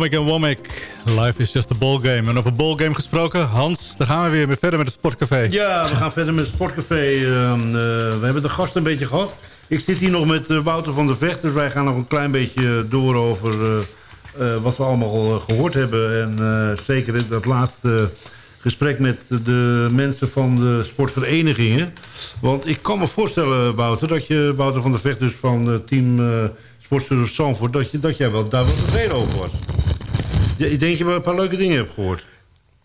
Womack en Womack. Life is just a ballgame. En over ballgame gesproken, Hans, dan gaan we weer verder met het Sportcafé. Ja, we gaan verder met het Sportcafé. Uh, we hebben de gast een beetje gehad. Ik zit hier nog met Wouter van der Vecht. Dus wij gaan nog een klein beetje door over wat we allemaal gehoord hebben. En zeker dat laatste gesprek met de mensen van de sportverenigingen. Want ik kan me voorstellen, Wouter, dat je, Wouter van der Vecht, dus van team Sportservice Zandvoort... Dat, je, dat jij wel daar wel tevreden over was. Ik denk je wel een paar leuke dingen hebt gehoord.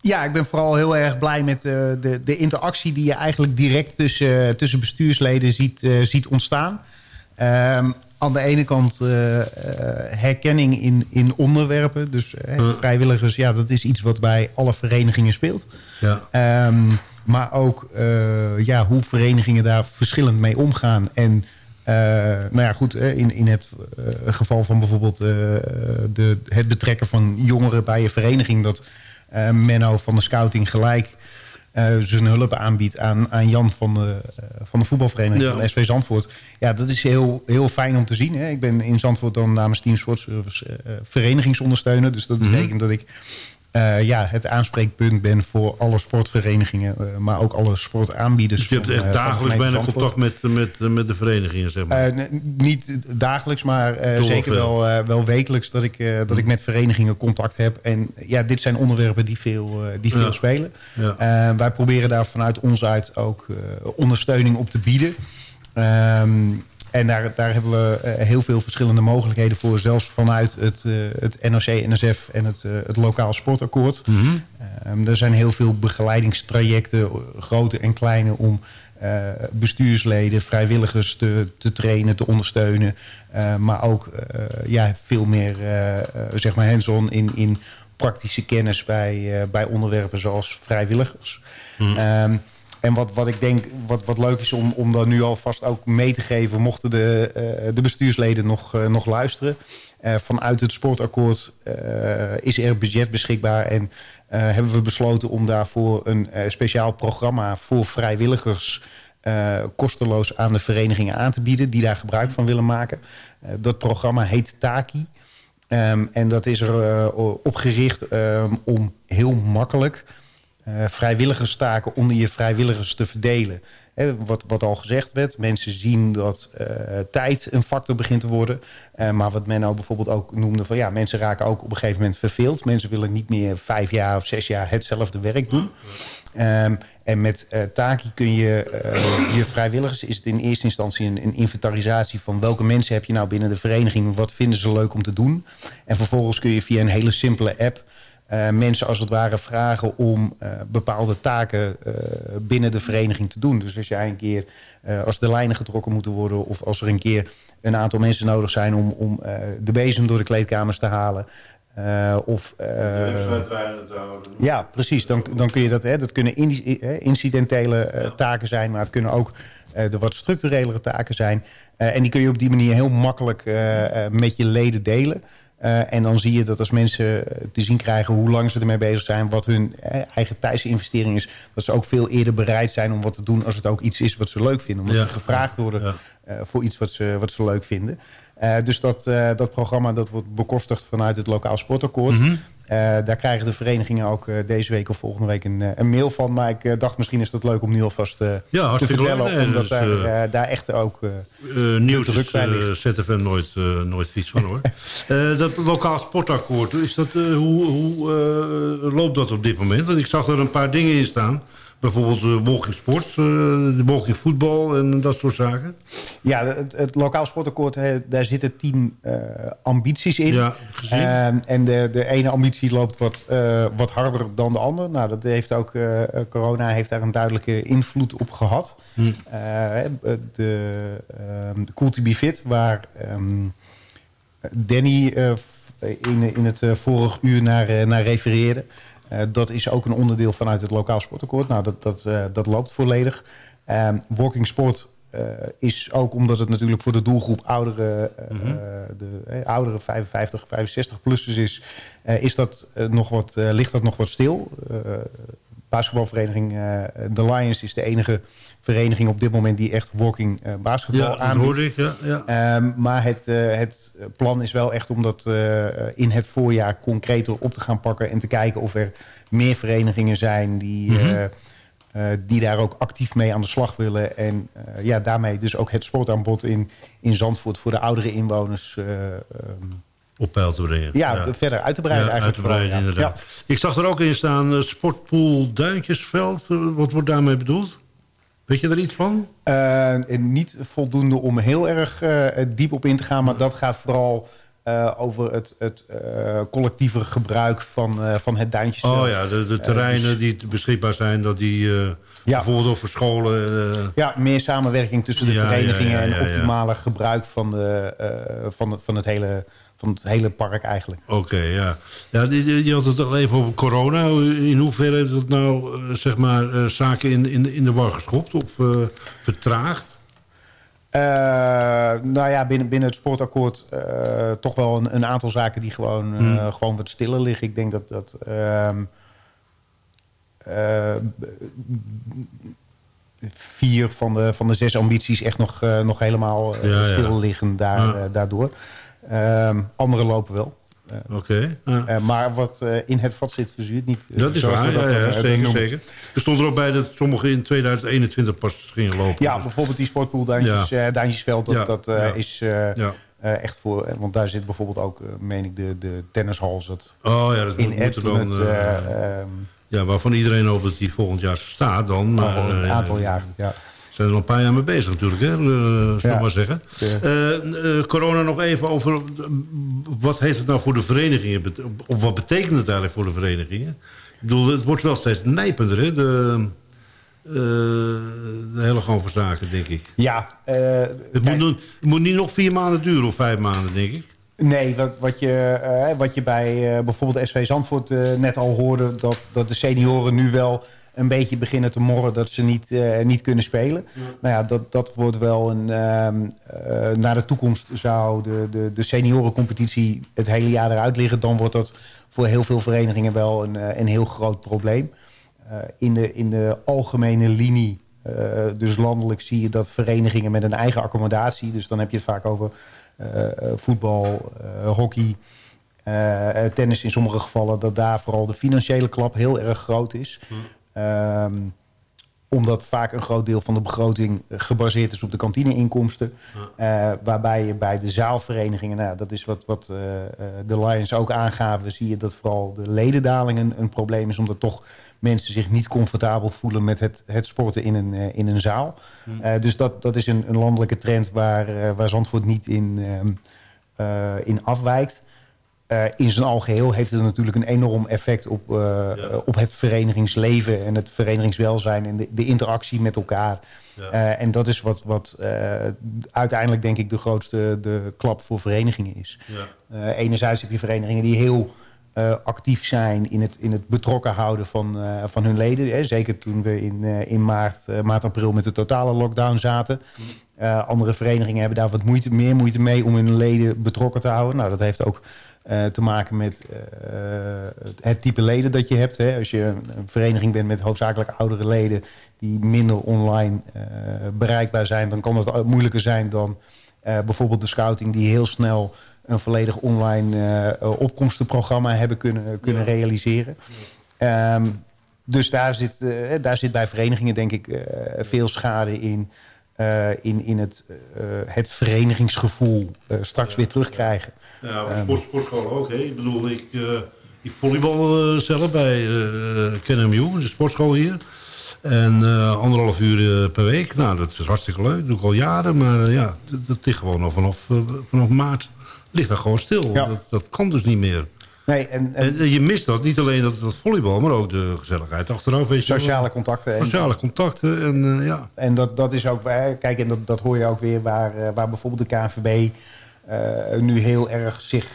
Ja, ik ben vooral heel erg blij met uh, de, de interactie... die je eigenlijk direct tussen, tussen bestuursleden ziet, uh, ziet ontstaan. Um, aan de ene kant uh, herkenning in, in onderwerpen. Dus vrijwilligers, ja, dat is iets wat bij alle verenigingen speelt. Ja. Um, maar ook ja, hoe verenigingen daar verschillend mee omgaan... en nou ja, goed, in, in het uh, geval van bijvoorbeeld uh, de, het betrekken van jongeren bij je vereniging... dat Menno van de scouting gelijk zijn hulp aanbiedt aan, aan Jan van de, van de voetbalvereniging ja. van SV Zandvoort. Ja, dat is heel, heel fijn om te zien. Hè. Ik ben in Zandvoort dan namens Team Sportservice verenigingsondersteuner. Dus dat mhm. betekent mm -hmm. dat ik uh, ja, het aanspreekpunt ben voor alle sportverenigingen, uh, maar ook alle sportaanbieders. Dus je hebt echt van, dagelijks bijna contact met, met, met de verenigingen, zeg maar? Niet dagelijks, maar zeker wel, wel wekelijks dat ik, dat mm. ik met verenigingen contact heb. En ja, dit zijn onderwerpen die veel, die veel ja. spelen. Ja. wij proberen daar vanuit ons uit ook ondersteuning op te bieden. Um, en daar, daar hebben we uh, heel veel verschillende mogelijkheden voor. Zelfs vanuit het, uh, het NOC, NSF en het, uh, het lokaal sportakkoord. Mm -hmm. er zijn heel veel begeleidingstrajecten, grote en kleine... om bestuursleden, vrijwilligers te, te trainen, te ondersteunen. maar ook ja, veel meer zeg maar hands-on in, in praktische kennis bij, bij onderwerpen zoals vrijwilligers. Mm. En wat, wat ik denk, wat, wat leuk is om, om dan nu alvast ook mee te geven... mochten de, uh, de bestuursleden nog, uh, nog luisteren. Uh, vanuit het sportakkoord is er budget beschikbaar... en hebben we besloten om daarvoor een speciaal programma voor vrijwilligers... kosteloos aan de verenigingen aan te bieden... die daar gebruik van willen maken. dat programma heet Taki. Um, en dat is er opgericht um, om heel makkelijk uh, vrijwilligerstaken onder je vrijwilligers te verdelen. wat, wat al gezegd werd, mensen zien dat uh, tijd een factor begint te worden. Uh, maar wat men nou bijvoorbeeld ook noemde van ja, mensen raken ook op een gegeven moment verveeld. Mensen willen niet meer vijf jaar of zes jaar hetzelfde werk doen. Um, en met uh, Taki kun je je vrijwilligers... is het in eerste instantie een, een, inventarisatie van... welke mensen heb je nou binnen de vereniging... wat vinden ze leuk om te doen. En vervolgens kun je via een hele simpele app... Uh, mensen als het ware vragen om uh, bepaalde taken uh, binnen de vereniging te doen. Dus als jij een keer, als de lijnen getrokken moeten worden... of als er een keer een aantal mensen nodig zijn om, om de bezem door de kleedkamers te halen... of, ja, precies. Dan, dan kun je dat, hè, dat kunnen incidentele taken zijn, maar het kunnen ook de wat structurelere taken zijn. en die kun je op die manier heel makkelijk met je leden delen. Uh, en dan zie je dat als mensen eh, te zien krijgen hoe lang ze ermee bezig zijn... wat hun eh, eigen tijdsinvestering is... dat ze ook veel eerder bereid zijn om wat te doen... als het ook iets is wat ze leuk vinden. Omdat ja. ze gevraagd worden ja. uh, voor iets wat ze, wat ze leuk vinden. Uh, dus dat, dat programma dat wordt bekostigd vanuit het lokaal sportakkoord. Mm -hmm. Uh, daar krijgen de verenigingen ook uh, deze week of volgende week een, uh, een mail van. Maar ik dacht misschien is dat leuk om nu alvast ja, te vertellen. Leuk, omdat dus, daar, daar echt ook nieuws druk bij ligt. ZFM nooit, nooit vies van hoor. dat lokaal sportakkoord, is dat, hoe, hoe loopt dat op dit moment? Want ik zag er een paar dingen in staan. Bijvoorbeeld uh, walking sports, de walking voetbal en dat soort zaken? Ja, het, het lokaal sportakkoord, daar zitten tien uh, ambities in. Ja, gezien. Ehm, en de, de ene ambitie loopt wat, wat harder dan de andere. Nou, dat heeft ook, corona heeft daar een duidelijke invloed op gehad. Hm. de, de Cool to be Fit, waar um, Danny in, in het vorige uur naar, naar refereerde... Uh, dat is ook een onderdeel vanuit het lokaal sportakkoord. Nou, dat, dat, uh, dat loopt volledig. Um, walking sport uh, is ook omdat het natuurlijk voor de doelgroep ouderen, mm -hmm. de ouderen 55, 65 plussers is, is dat nog wat, ligt dat nog wat stil. Basketbalvereniging The Lions is de enige vereniging op dit moment die echt walking basketbal ja, aanbiedt. Ik, ja, ja. Ehm, maar het, het plan is wel echt om dat in het voorjaar concreter op te gaan pakken... en te kijken of er meer verenigingen zijn die... Mhm. die daar ook actief mee aan de slag willen. En ja, daarmee dus ook het sportaanbod in, in Zandvoort voor de oudere inwoners um, op peil te brengen. Ja, verder uit te breiden ja, eigenlijk. Uit te breiden, inderdaad. Ik zag er ook in staan, uh, Sportpool Duintjesveld. Uh, wat wordt daarmee bedoeld? Weet je er iets van? Uh, niet voldoende om heel erg diep op in te gaan. Maar dat gaat vooral over het, het collectieve gebruik van, van het Duintjesveld. Oh ja, de, de terreinen dus, die beschikbaar zijn. Dat die ja. bijvoorbeeld over scholen... ja, meer samenwerking tussen de ja, verenigingen... en optimale gebruik van, de, van, het, van het hele van het hele park eigenlijk. Oké, ja. ja. Je had het al even over corona. In hoeverre heeft dat nou uh, zeg maar, uh, zaken in, in, in de war geschopt of uh, vertraagd? nou ja, binnen, binnen het sportakkoord toch wel een, een, aantal zaken die gewoon, hmm. gewoon wat stiller liggen. Ik denk dat... dat ehm, vier van de, van de zes ambities echt nog, nog helemaal ja, stil liggen daar, daardoor. Ehm, andere lopen wel. Uh, Oké. Okay. Uh, maar wat uh, in het vat zit, verzuurt niet. Dat is waar, ja, ja, zeker, zeker. Er stond er ook bij dat sommigen in 2021 pas gingen lopen. Ja, dus. bijvoorbeeld die sportpool. Duintjesveld, dat, dat is echt voor... Want daar zit bijvoorbeeld ook, meen ik, de, de tennishal. Dat oh ja, dat in moet er dan... Het, um, ja, waarvan iedereen hoopt dat die volgend jaar staat dan. Maar, een aantal jaar, ja zijn er al een paar jaar mee bezig natuurlijk, hè? Uh, ja. maar zeggen. Uh, corona nog even over... wat heeft het nou voor de verenigingen? Of wat betekent het eigenlijk voor de verenigingen? Ik bedoel, het wordt wel steeds nijpender, hè? De, de hele gewoon zaken, denk ik. Ja. het, moet, het moet niet nog vier maanden duren of vijf maanden, denk ik. Nee, wat, wat, je, uh, wat je bij uh, bijvoorbeeld SV Zandvoort uh, net al hoorde... Dat, dat de senioren nu wel een beetje beginnen te morren dat ze niet, uh, niet kunnen spelen. Ja. Nou ja, dat, dat wordt wel een... Um, uh, naar de toekomst zou de, de, de seniorencompetitie het hele jaar eruit liggen. Dan wordt dat voor heel veel verenigingen wel een, uh, een heel groot probleem. in, de, in de algemene linie, dus landelijk, zie je dat verenigingen met een eigen accommodatie... dus dan heb je het vaak over voetbal, hockey... Uh, tennis in sommige gevallen, dat daar vooral de financiële klap heel erg groot is. Um, omdat vaak een groot deel van de begroting gebaseerd is op de kantineinkomsten. Ja. Uh, waarbij je bij de zaalverenigingen, nou, dat is wat, wat uh, de Lions ook aangaven... zie je dat vooral de ledendaling een, een, probleem is... omdat toch mensen zich niet comfortabel voelen met het, het sporten in een, uh, in een zaal. Hm. dus dat, dat is een, een landelijke trend waar, waar Zandvoort niet in, ehm, in afwijkt. Uh, in zijn algeheel heeft het natuurlijk een enorm effect op, uh, ja. op het verenigingsleven en het verenigingswelzijn en de, de interactie met elkaar. Ja. Uh, en dat is wat, wat uiteindelijk denk ik de grootste de klap voor verenigingen is. Ja. enerzijds heb je verenigingen die heel actief zijn in het, in het betrokken houden van, van hun leden. Hè. Zeker toen we in, in maart, maart, april met de totale lockdown zaten. andere verenigingen hebben daar wat moeite, meer moeite mee om hun leden betrokken te houden. Nou, dat heeft ook uh, te maken met uh, het type leden dat je hebt. Hè. Als je een vereniging bent met hoofdzakelijk oudere leden... die minder online uh, bereikbaar zijn... dan kan het moeilijker zijn dan bijvoorbeeld de scouting... die heel snel een volledig online opkomstenprogramma hebben kunnen, kunnen ja. realiseren. Um, dus daar zit, daar zit bij verenigingen denk ik veel schade in... in, in het, het verenigingsgevoel straks weer terugkrijgen. Ja, sport, sportschool ook. Hè. Ik bedoel, ik, ik volleybal zelf bij uh, KNMU, de sportschool hier. En anderhalf uur per week. Nou, dat is hartstikke leuk. Dat doe ik al jaren. Maar ja, dat, dat, ligt gewoon al vanaf, vanaf maart. Ligt dat gewoon stil. Ja. Dat, dat kan dus niet meer. Nee, en, en, en, je mist dat, niet alleen dat, dat volleybal, maar ook de gezelligheid achteraf. Weet je sociale wel. contacten. Sociale en, contacten, en uh, ja. En dat, dat is ook, kijk, en dat, dat hoor je ook weer waar, waar bijvoorbeeld de KNVB uh, nu heel erg zich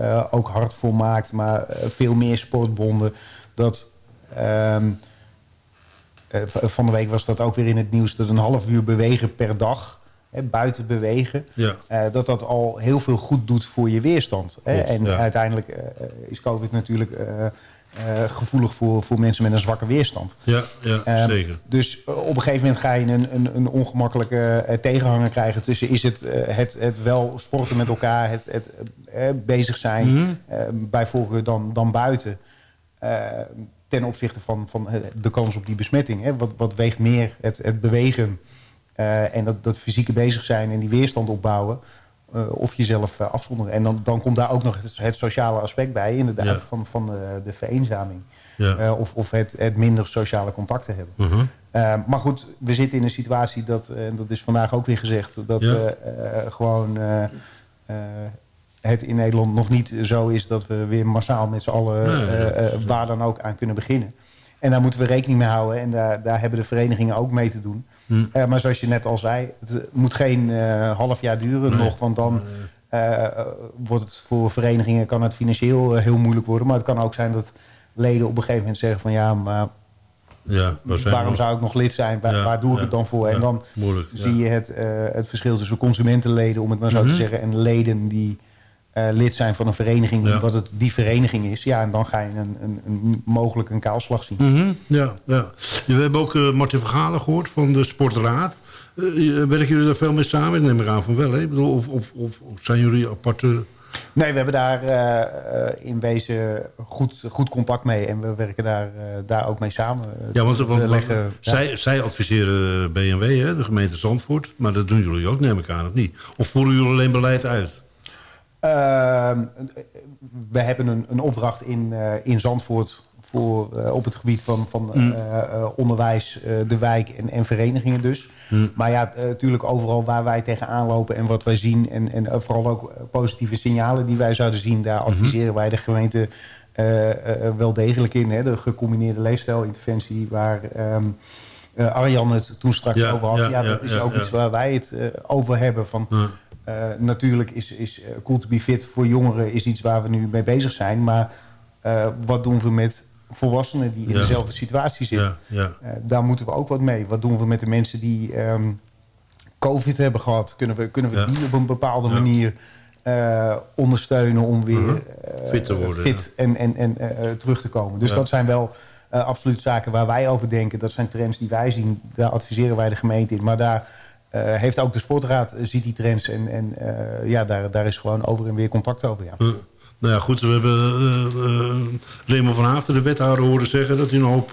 uh, ook hard voor maakt. Maar veel meer sportbonden. Dat, um, van de week was dat ook weer in het nieuws... dat een half uur bewegen per dag, hè, buiten bewegen... Ja. dat dat al heel veel goed doet voor je weerstand. Hè? En ja. uiteindelijk is COVID natuurlijk gevoelig voor, voor mensen met een zwakke weerstand. Ja, ja Ehm, zeker. Dus eh, op een gegeven moment ga je een, een, een ongemakkelijke eh, tegenhanger krijgen tussen is het, eh, het, het wel sporten met elkaar, het, het eh, bezig zijn, eh, bij voorkeur dan, dan buiten. eh, ten opzichte van, van eh, de kans op die besmetting. Hè? Wat, wat weegt meer het, het bewegen eh, en dat, dat fysieke bezig zijn en die weerstand opbouwen. eh, of jezelf eh, afzonderen. En dan, dan komt daar ook nog het, het sociale aspect bij, inderdaad, Ja. van, van de, de vereenzaming. Ja. Of of het, het minder sociale contacten hebben. Mhm. Maar goed, we zitten in een situatie dat, en dat is vandaag ook weer gezegd, dat Ja. gewoon het in Nederland nog niet zo is dat we weer massaal met z'n allen Nee, waar dan ook aan kunnen beginnen. En daar moeten we rekening mee houden en daar, daar hebben de verenigingen ook mee te doen. Hm. Eh, maar zoals je net al zei, het moet geen eh, half jaar duren Nee. nog, want dan eh, eh, wordt het voor verenigingen kan het financieel eh, heel moeilijk worden. Maar het kan ook zijn dat leden op een gegeven moment zeggen van ja, maar Ja, waarom zou ik nog lid zijn? Waar, Ja, waar doe ik ja, het dan voor? en dan moeilijk, zie je het, eh, het verschil tussen consumentenleden, om het maar zo Mhm. te zeggen, en leden die eh, lid zijn van een vereniging, Ja. omdat het die vereniging is. Ja, en dan ga je een, een, een mogelijk een kaalslag zien. Mhm, ja, ja. We hebben ook eh, Martin Vergalen gehoord van de Sportraad. Eh, werken jullie daar veel mee samen? Neem ik aan van wel. Hè? Ik bedoel, of, of, of, of zijn jullie aparte... Nee, we hebben daar eh, eh, in wezen goed, goed contact mee en we werken daar, eh, daar ook mee samen. eh, Ja, want, want- leggen. Ja. zij, zij adviseren BMW, hè, de gemeente Zandvoort. Maar dat doen jullie ook, neem ik aan, of niet? Of voeren jullie alleen beleid uit? Ehm, we hebben een, een opdracht in, eh, in Zandvoort voor, eh, op het gebied van, van Mm. eh, onderwijs, de wijk en, en verenigingen dus. Mm. Maar ja, natuurlijk overal waar wij tegenaan lopen en wat wij zien... en, en vooral ook positieve signalen die wij zouden zien... daar Mhm. adviseren wij de gemeente wel degelijk in. Hè? De gecombineerde leefstijlinterventie waar... ehm, eh, Arjan het toen straks Ja, over had. ja, Ja, ja, dat is ook iets waar wij het over hebben. Van, natuurlijk is, is eh, Cool to be fit voor jongeren is iets waar we nu mee bezig zijn. Maar eh, wat doen we met volwassenen die in Ja. dezelfde situatie zitten? Ja, ja. Eh, daar moeten we ook wat mee. Wat doen we met de mensen die ehm, COVID hebben gehad? Kunnen we, kunnen we die op een bepaalde manier eh, ondersteunen om weer Mhm. eh, Fit te worden, fit en, en, en eh, terug te komen? Dus Ja. dat zijn wel eh, absoluut zaken waar wij over denken. Dat zijn trends die wij zien. Daar adviseren wij de gemeente in. Maar daar eh, heeft ook de sportraad eh, ziet die trends. En, en eh, ja, daar, daar is gewoon over en weer contact over. Ja. Nou ja, goed, we hebben eh, eh, Raymond van Haafden, de wethouder, horen zeggen... dat hij een hoop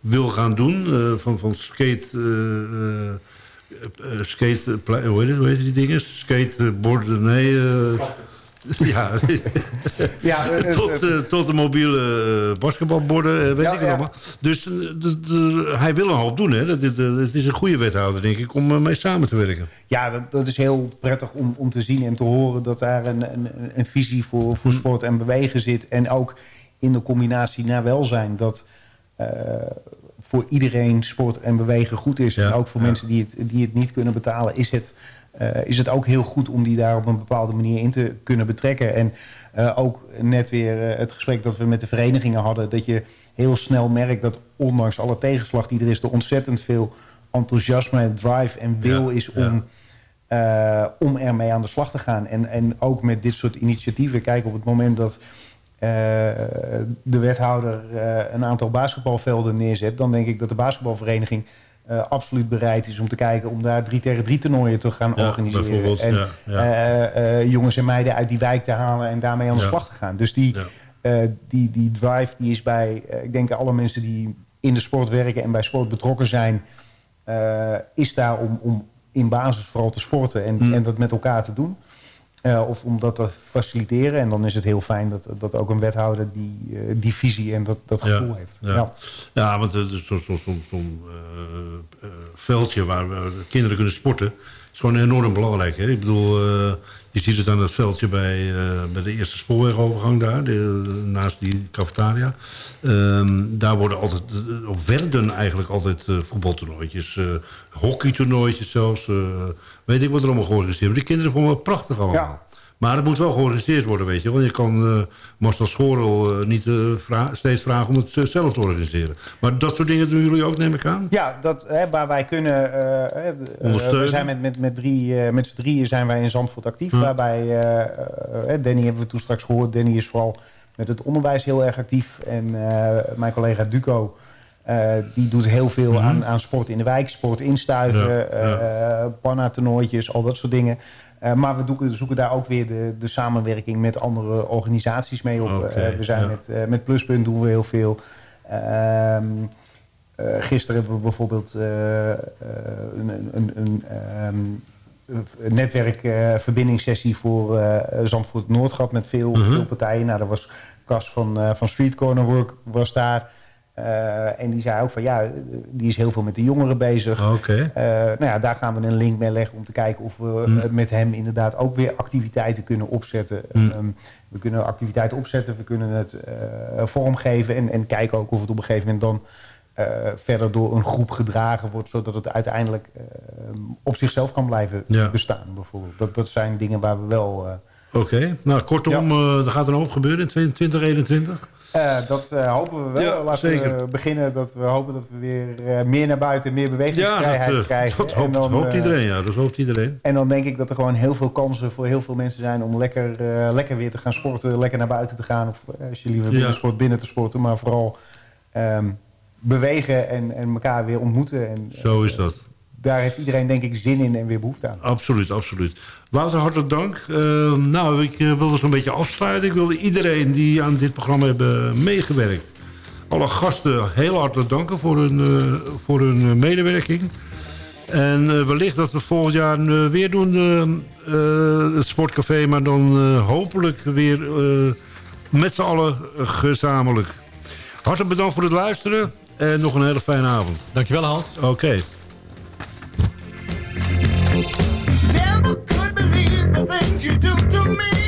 wil gaan doen. eh, van, van skate... eh, eh, eh, skate, hoe heet, het, hoe heet die dingen? Skateboarden, nee... eh, ja, Ja, eh, eh, tot, eh, tot de mobiele basketbalborden, weet Ja, ik het ja. allemaal. Dus de- de- hij wil een hoop doen, hè. Dat, is een goede wethouder, denk ik, om mee samen te werken. Ja, dat, dat is heel prettig om, om te zien en te horen dat daar een, een, een visie voor, voor Mm. sport en bewegen zit. En ook in de combinatie naar welzijn. Dat voor iedereen sport en bewegen goed is. En ook voor mensen die het, die het niet kunnen betalen, is het, is het ook heel goed om die daar op een bepaalde manier in te kunnen betrekken. En eh, ook net weer eh, het gesprek dat we met de verenigingen hadden. Dat je heel snel merkt dat ondanks alle tegenslag die er is, er ontzettend veel enthousiasme en drive en wil Ja, is ja. om eh, om ermee aan de slag te gaan. En, en ook met dit soort initiatieven. Kijk, op het moment dat eh, de wethouder eh, een aantal basketbalvelden neerzet... dan denk ik dat de basketbalvereniging eh, absoluut bereid is om te kijken... om daar drie tegen drie toernooien te gaan Ja, organiseren. En ja, ja. eh, eh, jongens en meiden uit die wijk te halen en daarmee aan de slag te gaan. Dus die, die, die drive die is bij, ik denk alle mensen die in de sport werken... en bij sport betrokken zijn, is daar om, om in basis vooral te sporten en, Mm. en dat met elkaar te doen. Eh, of om dat te faciliteren. En dan is het heel fijn dat, dat ook een wethouder die, eh, die visie en dat, dat gevoel heeft. Ja, Ja. ja. want uh, zo'n zo, zo, zo, uh, veldje waar we, kinderen kunnen sporten... is gewoon enorm belangrijk. Hè? Ik bedoel, je ziet het aan het veldje bij, uh, bij de eerste spoorwegovergang daar... De, naast die cafetaria. Um, daar worden altijd, of werden eigenlijk altijd uh, voetbaltoernooitjes... Hockeytoernooitjes zelfs. Weet ik wat er allemaal georganiseerd wordt. Die kinderen vonden het prachtig allemaal. Ja. Maar het moet wel georganiseerd worden, weet je. Want je kan uh, Marcel Schorel uh, niet uh, vra steeds vragen om het zelf te organiseren. Maar dat soort dingen doen jullie ook, neem ik aan? Ja, dat, hè, waar wij kunnen... Ondersteunen. we zijn met, met, met, drie, met z'n drieën zijn wij in Zandvoort actief. Hm. Waarbij, Danny hebben we toen straks gehoord. Danny is vooral met het onderwijs heel erg actief. En mijn collega Duco... die doet heel veel mhm. aan, aan sport in de wijk, sport instuiven, ja, panna-toernooitjes, al dat soort dingen. Maar we zoeken, zoeken, daar ook weer de, de samenwerking met andere organisaties mee op. we zijn met, met Pluspunt doen we heel veel. Ehm, gisteren hebben we bijvoorbeeld een, een, een ehm, netwerkverbindingssessie voor Zandvoort Noord gehad met veel, mhm. veel partijen. Nou, er was Cas van, van Street Corner Work was daar. Uh, en die zei ook van ja, die is heel veel met de jongeren bezig. Oké. Uh, nou ja, daar gaan we een link mee leggen om te kijken of we mm. met hem inderdaad ook weer activiteiten kunnen opzetten. Mm. Um, we kunnen activiteiten opzetten, we kunnen het uh, vormgeven en, en kijken ook of het op een gegeven moment dan verder door een groep gedragen wordt, zodat het uiteindelijk op zichzelf kan blijven ja. bestaan. Bijvoorbeeld. Dat, dat zijn dingen waar we wel. Oké, nou kortom, ja. er gaat een hoop gebeuren in 2021. Uh, dat uh, hopen we wel. Ja, Laten zeker. we beginnen dat we hopen dat we weer uh, meer naar buiten, meer bewegingsvrijheid ja, krijgen. Dat hoopt, dan, hoopt iedereen, ja. Dat hoopt iedereen. En dan denk ik dat er gewoon heel veel kansen voor heel veel mensen zijn om lekker, lekker weer te gaan sporten, lekker naar buiten te gaan. Of als je liever binnen sport, binnen te sporten. Maar vooral um, bewegen en, en elkaar weer ontmoeten. En, Zo is dat daar heeft iedereen denk ik zin in en weer behoefte aan. Absoluut, absoluut. Wouter, hartelijk dank. Uh, nou, ik uh, wilde zo'n beetje afsluiten. Ik wilde iedereen die aan dit programma hebben meegewerkt... alle gasten heel hartelijk danken voor hun, uh, voor hun medewerking. En wellicht dat we volgend jaar weer doen het Sportcafé... maar dan hopelijk weer met z'n allen gezamenlijk. Hartelijk bedankt voor het luisteren en nog een hele fijne avond. Dankjewel Hans. Oké. Okay. Things you do to me.